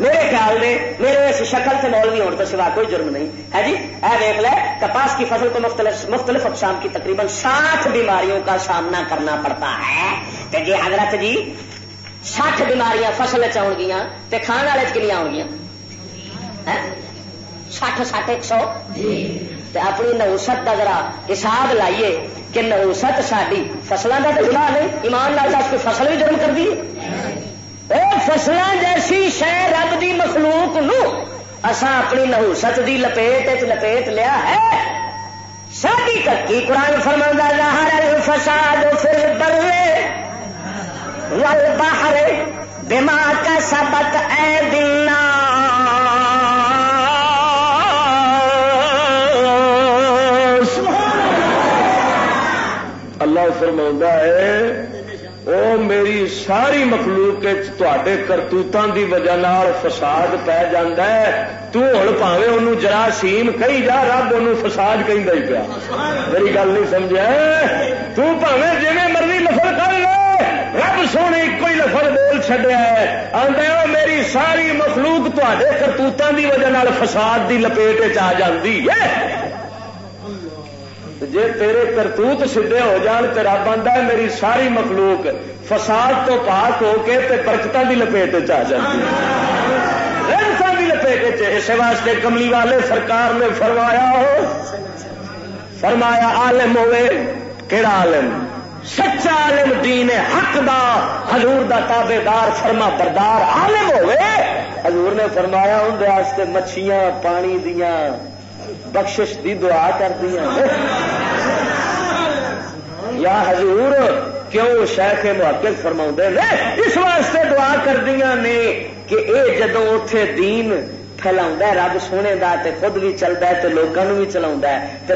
میرے خیال میں، میرے اس شکل سے مولوی ہونے تو سوا کوئی جرم نہیں۔ ہے جی؟ اے دیکھ لے، کپاس کی فصل کو مختلف مختلف اقسام کی تقریباً ساٹھ بیماریوں کا سامنا کرنا پڑتا ہے۔ کہ جی حضرت جی سٹھ بیماریاں فصل چ گیا تو کھان والے کنیا آن گیا سٹھ سٹھ ایک سو؟ جی۔ اپنی نوست کا ذرا حساب لائیے کہ نوست ساری فصلوں کا تو گنا نہیں، ایمان لال دس، کوئی فصل بھی جرم کر دی؟ فصل جیسی شہ رب کی مخلوق نو اسا اپنی نوست کی لپیٹ لپیٹ لیا ہے۔ ساری ترقی قرآن فرما ظاہر فساد پھر برے والبحر بما كسبت ايدي الناس اللہ۔ فرما ہے او میری ساری مخلوق تے کرتوتوں کی وجہ فساد پی جا توں پاوے ان جراثیم کہی جا، رب ان فساد کہ پیا۔ میری گل نہیں سمجھا تاوے جی مرضی نفل کر لو رب سونے ایک ہی لفظ بول چڈیا ہے۔ آدھا میری ساری مخلوق تے کرتوتوں کی وجہ فساد کی لپیٹ آ جاتی ہے۔ جی تیرے کرتوت سیدے ہو جان تو رب ہے میری ساری مخلوق۔ فساد تو پاک ہو کے برکتوں کی لپیٹ آ جاتی ہے اس واسطے کملی والے سرکار نے فرمایا ہو فرمایا، عالم ہوئے کہڑا عالم؟ سچا عالم دین حق دا، حضور دا تابے دار فرما بردار عالم ہوئے۔ حضور نے فرمایا اندر مچھیاں، پانی دیا بخشش دی دعا کر دیا یا حضور، کیوں شیخ محقق فرما نے؟ اس واسطے دعا کر دیا نے کہ اے جدو اتے دین پھیلا رب سونے دا تے خود بھی چلتا ہے لوگوں بھی چلا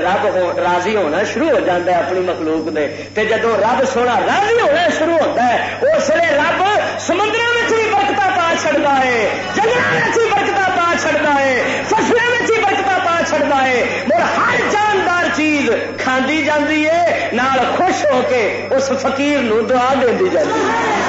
رب راضی ہونا شروع ہو جاتا ہے اپنی مخلوق دے۔ تے جدو رب سونا راضی ہونا شروع ہوتا ہے، اس لیے رب سمندر بھی برکت پا چڑتا ہے جنگل بھی برکت پا چڑتا ہے فصلوں میں بھی برکت پا چڑتا ہے اور ہر جاندار چیز کھاندی جاتی ہے نال خوش ہو کے اس فقیر نو دعا دینی جاتی ہے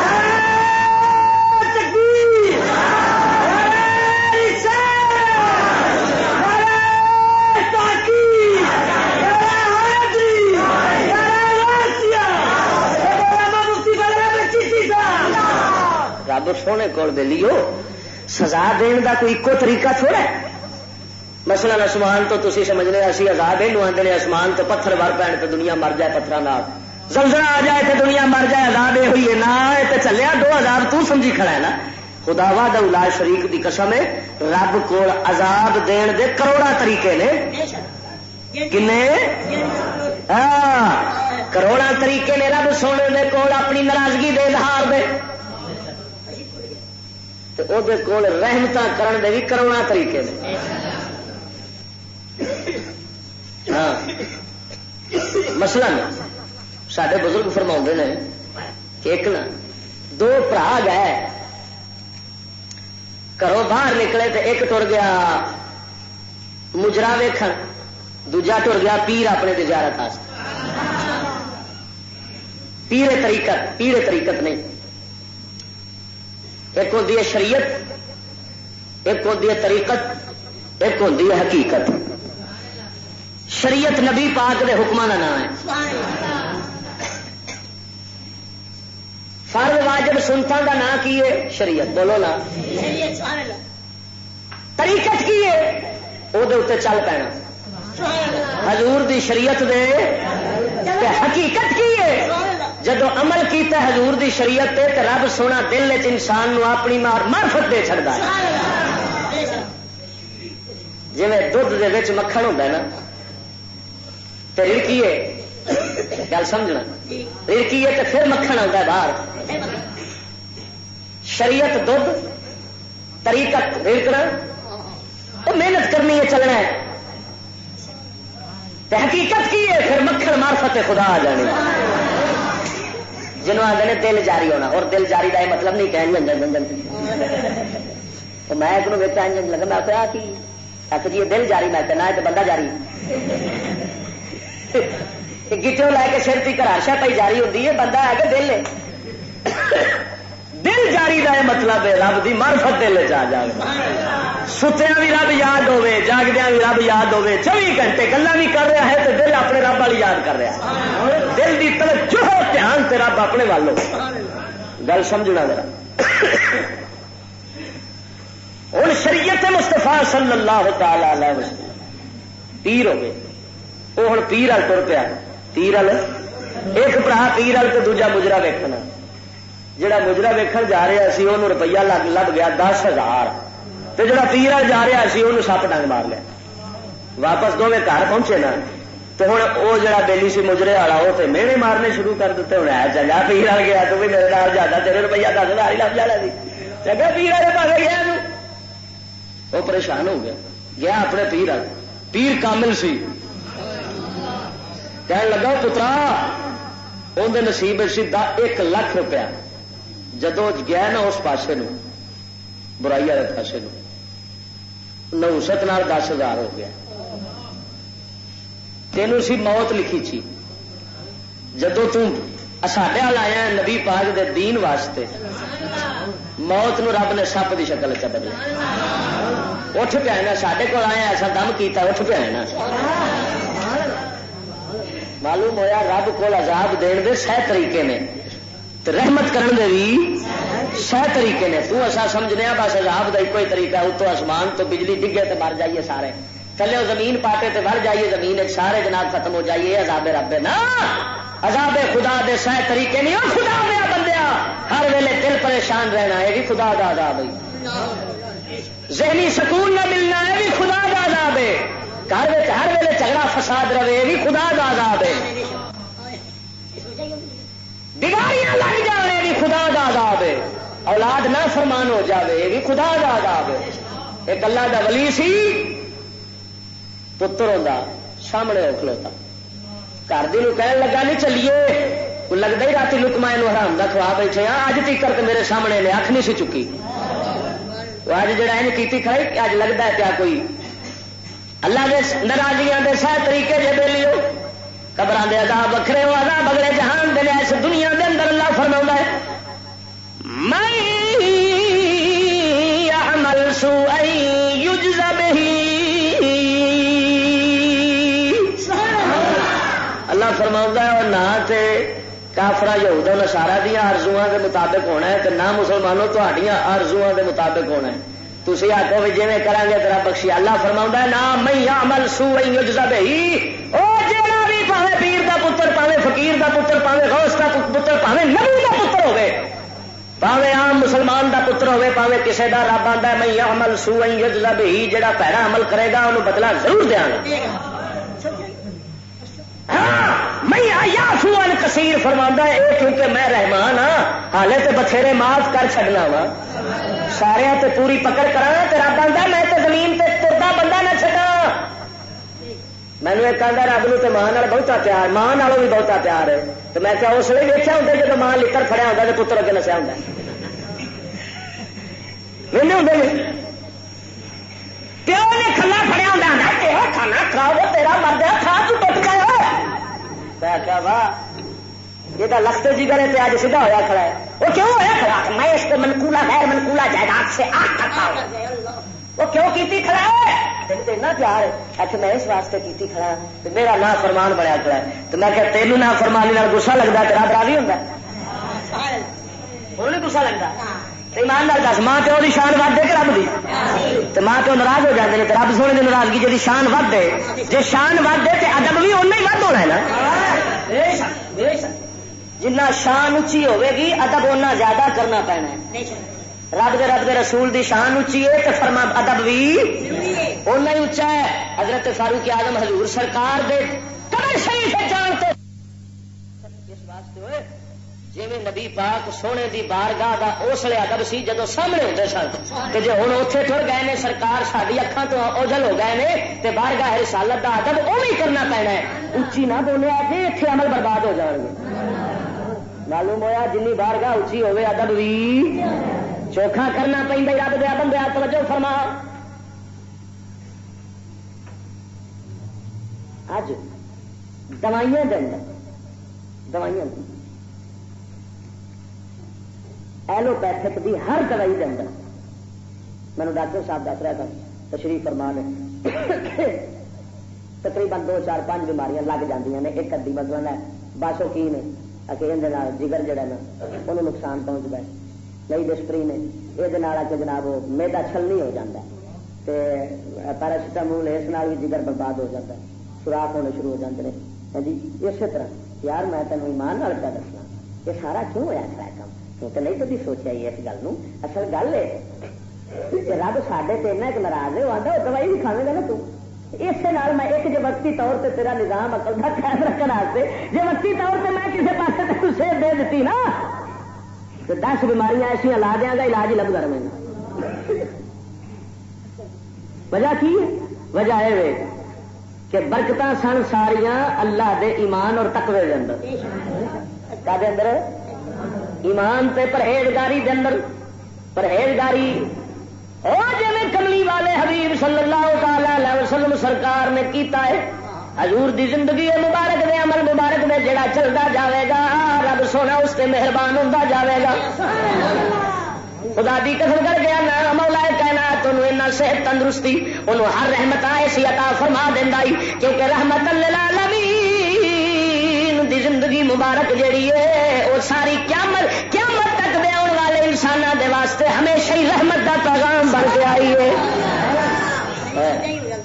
رب سونے کول دے لیو سزا دین دا کوئی ایکو طریقہ تھوڑا مسئلہ آسمان تو تھی سمجھنے اسی آزاد ہی آدھے آسمان تو پتھر بھر پہن تو دنیا مر جائے پتھر نال۔ زلزلہ آ جائے تو دنیا مر جائے، آزاد یہ ہوئی ہے نہ چلیا، دو ہزار تو سمجھی کھڑا ہے نا۔ خدا وا دولا شریک دی قسم ہے رب کو عذاب دین دے کروڑا طریقے نے۔ کنے؟ ہاں کروڑا طریقے نے رب سونے دے کول اپنی ناراضگی دے اظہار دے۔ کول رحمت کرن دے بھی کرونا طریقے نے۔ ہاں۔ مسئلہ سڈے بزرگ فرما نے کہ ایک نا دو برا گئے، گھروں باہر نکلے تو ایک ٹر گیا مجرا ویخ دوجا ٹر گیا پیر اپنے تجارت پیرے طریقت پیرے طریقت نہیں۔ ایک ہوتی ہے شریعت، ایک ہوتی ہے طریقت، ایک ہوتی ہے حقیقت۔ شریعت نبی پاک کے حکم کا نام ہے۔ فرد واجب سنتا کا نام کی ہے؟ شریعت۔ بولو نا۔ طریقت کی ہے؟ وہ چل پینا۔ حضور دی شریعت دے حقیقت کی ہے؟ جدو عمل کیتا حضور دی شریعت تے تو رب سونا دل انسان نو اپنی مار مارفت دے چڑتا ہے۔ جی دھد کے مکھن ہوتا ہے نا تو رڑکیے گل سمجھنا۔ رڑکیے تو پھر مکھن آتا ہے باہر۔ شریعت دھد طریقت رڑکنا وہ محنت کرنی ہے، چلنا ہے۔ حقیقت کی ہے، پھر مکھن مارفت خدا آ جانی جنوب آدھے دل جاری ہونا، اور دل جاری کا یہ مطلب نہیں کہ انجن انجن تو میں ایک ویچا انجن لگا، میں کہا کہ آخ جی دل جاری، میں نہ تو بندہ جاری۔ گٹو لے کے سر کی کراشا پی جاری ہوتی ہے، بندہ ہے کہ دل دل جاری کا یہ مطلب ہے، رب کی مرفت دل چ جائے ستیا بھی رب یاد ہوے جاگدیا بھی رب یاد ہوے چوبی گھنٹے گلا بھی کر رہا ہے تو دل اپنے رب والی یاد کر رہا دل کی طرف جو دھیان سے رب اپنے والوں گل سمجھنا ذرا۔ ہوں شریعت مستفا صلی اللہ تعالی وسلم، پیر ہو گئے وہ ہوں پیر وال تر پیا پیر وال؟ ایک برا پیر وال تو دوجا مجرا ویکنا جہاں مجرا ویکن جا رہا سی وہ روپیہ لگ لگ گیا دس ہزار۔ تو جڑا پیرا جا رہا سی وہ سپ ڈنگ مار لیا۔ واپس دونوں گھر پہنچے نا۔ تو ہوں وہ جڑا بیلی سی مجرے والا وہ تو میڑے مارنے شروع کر دیتے ہوں ہے چنگا پیر آ گیا، تو بھی میرے نال جاتا تیرے روپیہ دس ہزار ہی لگ جانا سی۔ چنگا پیر والے پاس گیا وہ پریشان ہو گیا۔ گیا اپنے پیر پیر کامل سی۔ کہنے لگا پترا اندر نصیب سی ایک لاکھ روپیہ۔ جدو گیا نا اس پاسے برائی والے پاسے نوست نال دس ہزار ہو گیا۔ تین سی موت لکھی تھی جدو تڈے وال آیا نبی پاک دے دین واسطے، موت نو رب نے سپ کی شکل چ بدلا اٹھ پیا سڈے کول آیا ایسا دم کیتا، اٹھ پیا نا۔ معلوم ہویا رب کو عذاب دین دے سہ طریقے نے۔ رحمت کرن دے بھی سہ طریقے نے۔ تو ایسا سمجھنے بس عذاب کا ایک ہی طریقہ اتو آسمان تو بجلی ڈگے تو مر جائیے سارے۔ تھلے زمین پاٹے تو مر جائیے زمین سارے جناب ختم ہو جائیے عذاب رب نا! عذاب خدا دے سہ طریقے نہیں اور خدا دیا بندیا ہر ویلے دل پریشان رہنا ہے بھی خدا کا عذاب ہے۔ ذہنی سکون نہ ملنا ہے بھی خدا کا عذاب ہے۔ گھر ہر ویلے جھگڑا فساد رہے بھی خدا کا عذاب ہے۔ بگاڑیاں لگ جانے بھی خدا کا عذاب ہے۔ اولاد نہ فرمان ہو جاوے، یہ بھی خدا کا عذاب ہے۔ ایک اللہ کا ولی سی، پتر ہوتا سامنے کھلوتا گھر دی کہنے لگا، نہیں چلیے۔ لگتا ہی رات لکما یہ حرام کا کھوا بیٹھے ہاں۔ اج تک میرے سامنے نے، اکھ نہیں سی چکی۔ اج جڑا کی کھڑی اج لگتا ہے کیا کوئی اللہ کے ناراضیاں دے سہ طریقے جے دے لیو قبر دے عذاب وکھرے ہو، عذاب اگلے جہان دے اس دنیا دے اندر اللہ فرما ہے۔ میں سو یجز به اللہ فرما ہے، اور نہ تے کافرا یہود نسارا دیا آرزو کے مطابق ہونا ہے نہ مسلمانوں تھوڑیاں آرزو کے مطابق ہونا ہے۔ تھی آخو بھی جی کریں گے تیرا بخشی۔ اللہ فرما نہ میں عمل سو ہی جا بھی پاوے پیر کا پتر، پاوے فقیر کا پتر، پاوے غوث کا پتر، پاوے نبی کا پتر ہوے پاوے عام مسلمان دا پتر ہوے پاوے کسے دا رب آتا میں عمل سو ہی جڑا پیرا عمل کرے گا انہوں بدلا ضرور دیا میں آیا فون کثیر فرما ہے کیونکہ میں رحمان ہاں حالے تو بتھیرے معاف کر چڑنا وا۔ سارے تے پوری پکڑ کرا تو رب آتا میں تو زمین تے ترتا بندہ نہ چڈا مینو ایک آدھا رب نو ماں بہتا پیار، ماں بھی بہتا پیار ہے۔ تو میں کیا اس لیے دیکھا ہوں جب ماں لکڑ فڑیا ہوتا تو پتر اگے نسیا ہوں پیو نے کھلا فڑیا ہوں کھانا کھاؤ، تیرا مرد کھا تو ٹوٹ گیا میں کیا واہ یہ تو لخت جی کرے آج سیدھا ہوا کھڑا ہے۔ وہ کیوں ہوا کھڑا؟ میں اس کو منکولا غیر منکولا جائیداد سے آگ کرتا ہوں۔ وہ کیوں کیتی کھڑا ہے؟ اتنا پیار ہے۔ اچھا میں اس واسطے کیتی کھڑا تو میرا نا فرمان بنیا کھڑا ہے۔ تو میں کہ تینوں نا فرمانی گسا لگتا تیرا برا ہوتا ہوں نہیں گسا لگتا ایماندار دس ماں پیو کی شان ود کہ رب کی ماں پیو ناراض ہو جاتے ہیں تو رب سونے کی ناراضگی جی شان ود دے جی شان ود دے تو ادب بھی اُنہ ہی ود ہونا ہے نا؟ جنہ شان اچھی ہوے گی ادب اُنہ زیادہ کرنا پینا ہے۔ رب دے رب دے رسول دی شان اچھی ہے تو فرما ادب بھی اُنہ ہی اچا ہے۔ حضرت فاروق آدم حضور سرکار دے قبر شریف جانتے اس واسطے ہوئے۔ جی نبی پاک سونے دی بارگاہ دا اسلے ادب سی جدو سامنے ہوتے سن کہ جی ہوں اتنے ٹر گئے نے، سرکار ساری اکھان تو اوجل ہو گئے نے، تے بارگاہ رسالت دا ادب وہ بھی کرنا پینا ہے۔ اچھی نہ بولیا کہ اتنے عمل برباد ہو جان گے۔ معلوم ہوا جن بارگاہ اچھی ہوے ادب بھی چوکھا کرنا پہ رب دیا بندے توجہ فرما۔ اج دوائیاں دن دوائیاں ایلوپیتھک دی ہر دوائی دے اندر۔ مینو ڈاکٹر صاحب دس رہا تھا تشریف فرمان تقریباً دو چار پانچ بیماریاں لگ جاندیاں نے، ایک ادی مطلب ہے باسو کی نے اکیل جگر جڑا نا انہوں نقصان پہنچ گئے نئی دشپری نے یہ کے جناب میدا چھلنی ہو جاتا ہے پیراسیٹامول اس نال بھی جگر برباد ہو جاتا ہے، سوراخ ہونے شروع ہو جاتے ہیں جی اسی طرح۔ یار، میں تینوں ایمان پہ دسنا یہ سارا کیوں ہوا ہے؟ کام کیونکہ نہیں کبھی سوچا ہی اس گل اصل گل ہے رب سڈے تین ایک ناراض ہے وہ آتا وہ دوائی بھی کھانے گا نا تو اس میں ایک جو وقتی طور پہ تیرا نظام اکل کا خیال رکھنے جی وقتی طور پہ میں کسی پاس تک سیب دے دیتی نا تو دس بیماریاں ایسا لا دیا گا علاج ہی لب کر میں وجہ کی وجہ یہ کہ برکت سن ساریاں اللہ دے ایمان اور تقوی دے اندر کا اندر ایمان تے پرہیزگاری دے اندر پرہیزگاری۔ اور جی کملی والے حبیب صلی اللہ تعالی وسلم سرکار نے کیتا ہے، حضور دی زندگی مبارک دے، عمل مبارک دے، جڑا چلتا جاوے گا، رب سونا اس سے مہربان ہوتا جاوے گا۔ خدا دی قسم کر گیا نا مولا کہنا تمہیں صحت تندرستی، انہوں ہر رحمت آئے سی عطا فرما دینا کیونکہ رحمت اللہ زندگی مبارک جیڑی ہے، وہ ساری قیامت قیامت تک دے والے انسان رحمت کا پیغام بن کے آئی ہے۔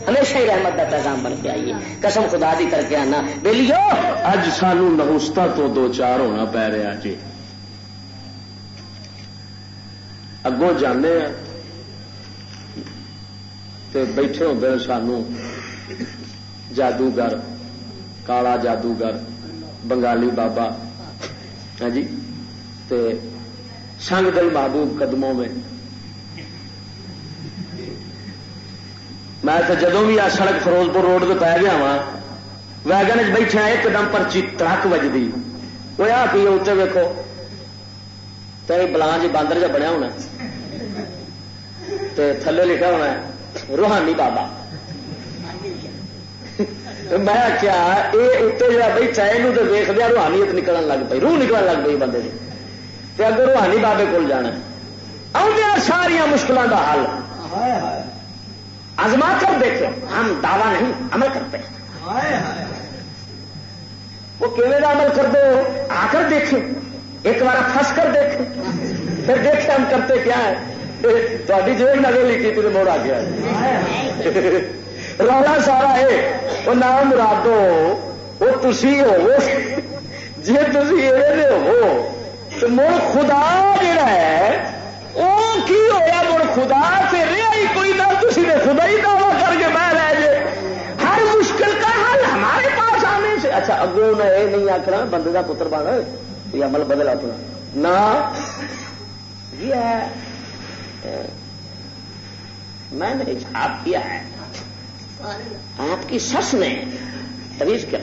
ہمیشہ ہی رحمت کا پیغام بن کے آئیے قسم خدا دی کر کے آنا۔ بلیو! اج سانو نہوستا تو دو چار ہونا پی رہا جی۔ اگوں جانے ہیں۔ تے بیٹھے ہوتے ہیں سانو۔ جادوگر، کالا جادوگر۔ بنگالی بابا۔ ہاں جی؟ تے سنگ دل محبوب قدموں میں۔ میں تو جدو بھی آ سڑک فروزپور روڈ پہ پی گیا وا ویگن بیٹھا ایک دم پرچی ترک وجدی۔ وہ آ پی اتنے ویکو تو بلان جی باندر جا بنیا ہونا۔ تھلے لکھا ہونا روحانی بابا۔ میں کیا یہ اتنے جا بیٹھا یہ تو ویخ دیا روحانیت نکلن لگ پی روح نکلن لگ پی بندے کی اگر روحانی بابے کول جانا آدھا ساریا مشکلوں کا حل۔ آزما کر دیکھو ہم دعوی نہیں عمل کرتے۔ وہ کیون عمل کر دو آ کر دیکھیں۔ ایک بار پھنس کر دیکھیں۔ پھر دیکھیں ہم کرتے کیا ہے تاری جیب نہ لے کی تجھے موڑ آ گیا۔ رولا سارا ہے۔ وہ نام مرادو وہ تھی ہو جی تھی ہو تو مڑ خدا جڑا ہے وہ کی ہوا مڑ خدا؟ سے رہا ہی کوئی نہ تھی نے خدا ہی دعوی کر کے بہ رہے جی ہر مشکل کا حل ہمارے پاس آنے سے۔ اچھا اگوں نے یہ نہیں آخنا بندے کا پتر بن یہ عمل بدل اپنا نہ یہ میں نے آپ کیا ہے۔ آپ کی سس نے تویز کر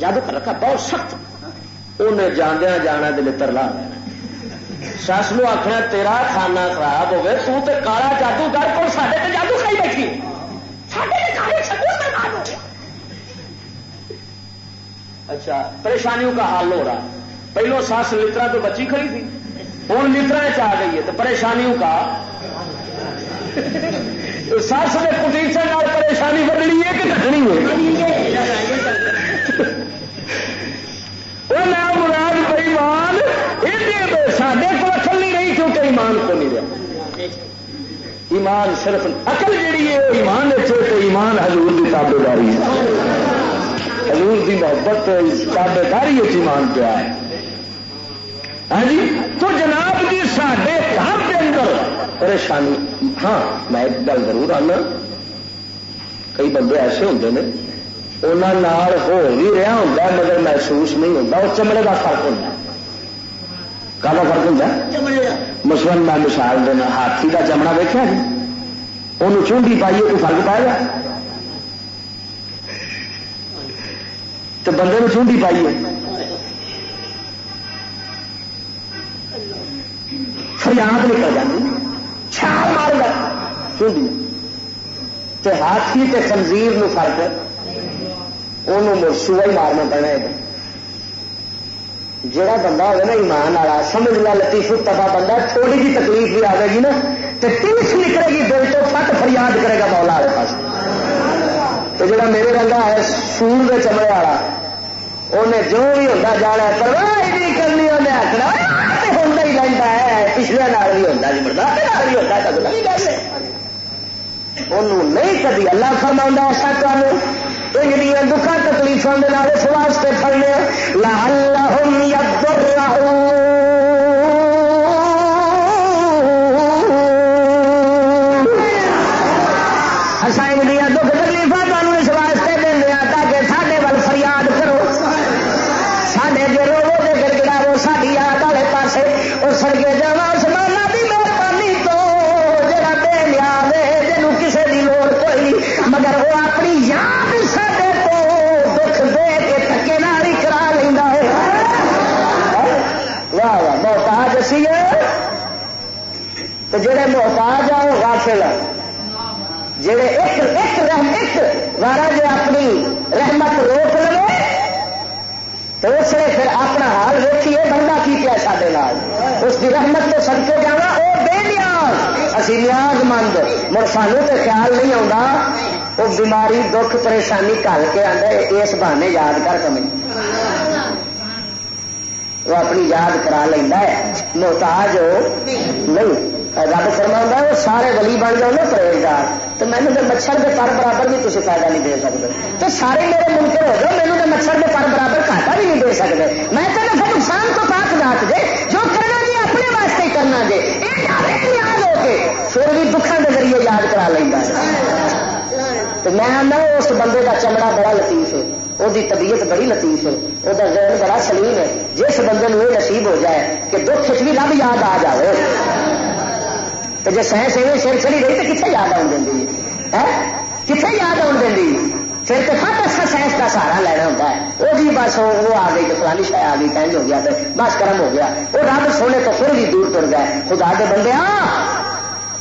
جادو کر رکھا، بہت سخت۔ انہیں جاندیا جانا دل ترلا لینا سس نو آخنا تیرا کھانا خراب ہوگا تو تے کالا جادو گر کو سڈے تے جادو کھائی بیٹھی؟ اچھا پریشانیوں کا حل ہو رہا۔ پہلو سس لترا تو بچی کھڑی تھی، ہوں لترا چ گئی ہے، تو پریشانیوں کا۔ سس نے کٹیچن پریشانی بدلی ہے کہ کٹنی ہے؟ وہ نام مراد بھائی مان سڈے کو اکل نہیں رہی کیونکہ ایمان کو نہیں رہا۔ ایمان صرف اقل جیڑی ہے، وہ ایمان تو ایمان حضور کی تابے داری ہے۔ حضور کی محبت تابے داری ایمان پیا ہے۔ ہاں جی؟ تو جناب جی سڈے گھر کے اندر پریشانی۔ ہاں میں ایک گل ضرور آنا۔ کئی بندے ایسے ہوتے ہیں انہوں ہو بھی رہا ہوں مگر محسوس نہیں ہوتا۔ وہ چمڑے کا فرق ہوتا کا فرق ہوتا مسلم میں مثال دینا ہاتھی کا چمڑا دیکھا جی انہوں چونڈی پائیے کوئی فرق پائے گا؟ تو بندے میں چونڈی پائیے فریاد نکل جاتی چونڈی ہاتھی تے خنزیر نو فرق انہوں سوا ہی مارنا پڑنا ہے۔ جڑا بندہ ہوگا نا ایمان والا، سمجھ لا لطیف تفا بندہ، تھوڑی جی تکلیف بھی آئے گی نا تو تیس نکلے گی، دل تو فٹ فریاد کرے گا مولا والے پاس تو جڑا میرے رنگا ہے، سور کے چمڑے والا انہیں جو بھی ہوتا جانا پرواہ نہیں کرنی انہیں آخنا ہوتا ہی لینا ہے، پچھلے نال بھی ہوتا جی برداشت بھی ہوتا ہے انہوں نہیں کدی اللہ فرما ایسا کر دکھا تکلیفوں کے اس واسطے پڑھنے لعلہم یضرعون آ وہ غافل جڑے ایک ایک رحم ایک وارا جو اپنی رحمت روک لے تو اس نے پھر اپنا حال ویکھیے بندہ کی پیا سارے اس کی رحمت تو سن کے جانا وہ بے نیاز۔ اسی نیاز مند مر سانو تو خیال نہیں آتا وہ بیماری، دکھ، پریشانی کر کے آدھا اس بہانے یاد کر کمی وہ اپنی یاد کرا لینا ہے، محتاج ہو، نہیں۔ رب فرما وہ سارے ولی بن جاؤ پرہیزگار۔ تو مینو تو مچھر کے پر برابر بھی تھی فائدہ نہیں دے سکتے۔ تو سارے میرے منکر ہو جاؤ مینو تو مچھر کے پر برابر گھاٹا بھی نہیں دے سکتے۔ میں تو نقصان تو پاک جات جے جو کرنا جی اپنے واسطے ہی کرنا جے یاد ہو کے پھر بھی دکھان کے ذریعے یاد کرا لینا تو میں آنا اس بندے کا چمڑا بڑا لطیف ہے۔ وہ طبیعت بڑی لطیف ہے۔ وہ ذہن بڑا سلیم ہے۔ جس بندے یہ نصیب ہو جائے کہ دکھ بھی رب یاد آ جائے تو جی سائنس ایویں سر چڑی رہی تو کتنے یاد آن دینی کتنے یاد آن دینی پھر تو سب اچھا سائنس کا سہارا لینا ہوتا ہے۔ وہ بھی بس وہ آ گئی تو فلانی شاید آ گئی کہیں ہو گیا تو بس کرم ہو گیا۔ وہ رب سونے تو پھر بھی دور تر گئے۔ خدا دے بندے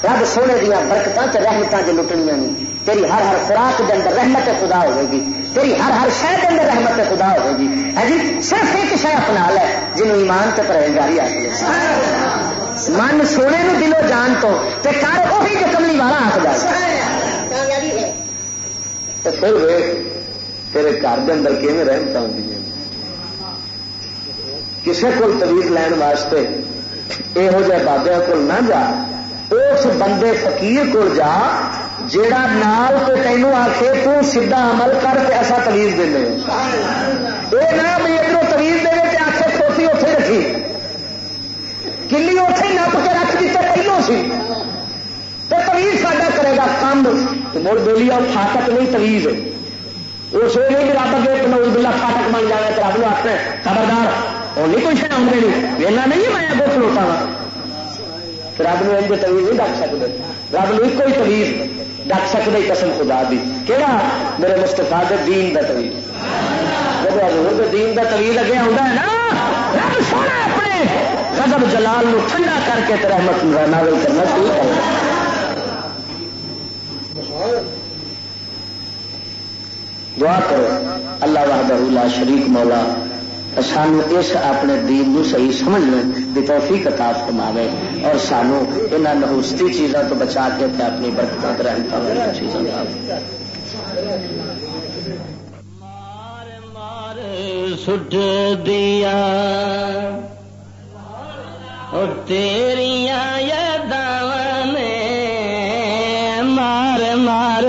رب سونے دیا برکت رحمتوں سے لٹنیا نہیں تیری ہر ہر خوراک کے اندر رحمت خدا ہوئے گی تیری ہر ہر شہ کے اندر رحمت خدا ہوئے گی ہے ہاں جی صرف ایک شہ اپنا لے جنوب ایمان سے پرہیزگاری آتی ہے من سونے نو دلو جان تو تے کر وہی جو کملی والا آخ جائے تو پھر تیرے گھر کے اندر کیون رحمت ہوں کسی کو طویز لین واسطے یہو جہ بابیا کو نہ جا اس بندے فقیر کو جا جیڑا نال تو تینوں آخے تو سیدھا عمل کر کے ایسا تویز دے یہ نہ بھی ادھر تویز دے تو آخر ٹوپی اتنے رکھی کلی اتنے نپ کے رکھ دیتے پہلو سی تو تویز ساڈا کرے گا کام مڑ بولی آؤ فاٹک نہیں تویز ہے وہ سو نہیں کہ رب اگے نوز بلا فاٹک بن جائے تو رب آخر خبردار۔ وہ نہیں کوئی شہ آؤں نہیں ویلا نہیں میں اگو کھلوتا وا رب نے انج تویز نہیں ڈک سکتے رب نے کوئی تویز ڈک سکتے قسم خدا دی۔ کہڑا میرے مستفا دے دین دا طویل جب حضور دے دین دا طویل اگے آتا ہے نا، رب سونا اپنے۔ غضب جلال نو ٹھنڈا کر کے رحمت نازل کرنا شروع کر دعا کرو، اللہ وحدہ لا شریک مولا، سانو اس اپنے دین نو صحیح سمجھنے کی توفیق عطا فرماوے اور سانو ان نحوستی چیزوں تو بچا کے تے اپنی برکت رحمتا والی چیزوں مار مار سٹ دیا۔ اور تیریاں یاداں نے مار مار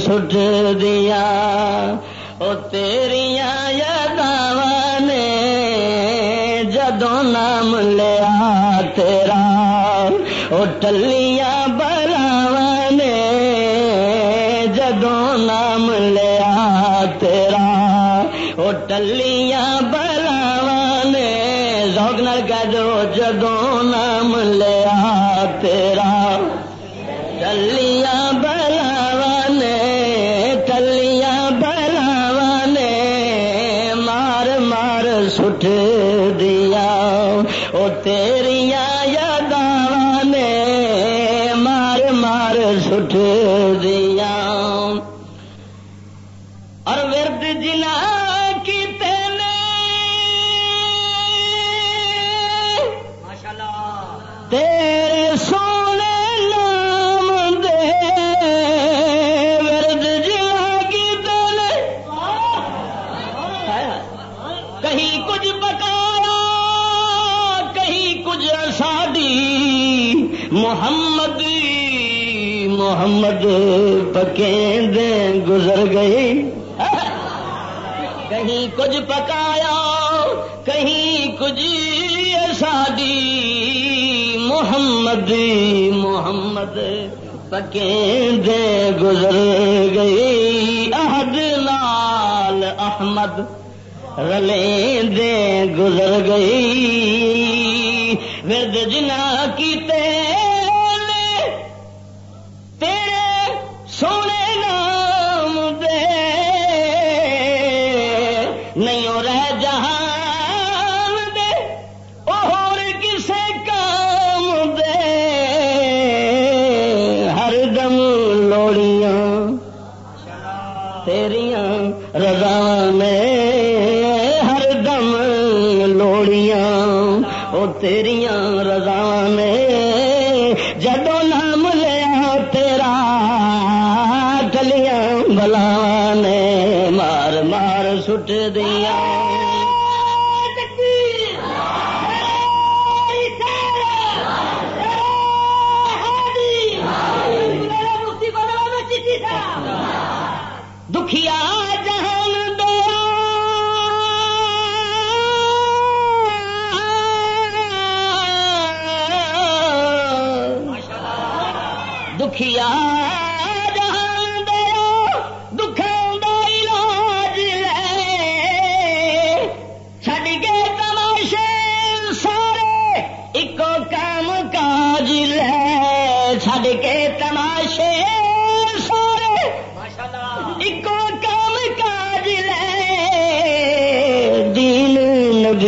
سٹ دیا۔ اور تیریاں نام لیا تیرا۔ وہ ٹلیاں بلاو نے جدو نام لیا تیرا۔ وہ ٹلیاں جو جدو نام لیا تیرا۔ ٹلیاں بلاو نے ٹلیاں بلاو نے مار مار سٹھ تیریاں یاد نے مار مار سٹ دیا۔ محمد پکیں دے گزر گئی۔ کہیں کچھ پکایا، کہیں کچھ ساڈی محمد محمد پکیں دے گزر گئی۔ عہد لال احمد رلیں دے گزر گئی۔ ورد جنا کی تیریاں رضا نے جدو نام لیا تیرا گلیاں بلا نے مار مار سٹ دیا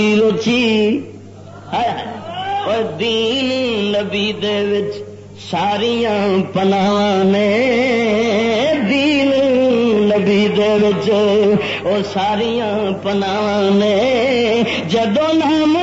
نبی رچی اور دین نبی دے وچ ساریاں پناہ نے۔ دین نبی دے وچ او ساریاں پناہ نے۔ جدو نام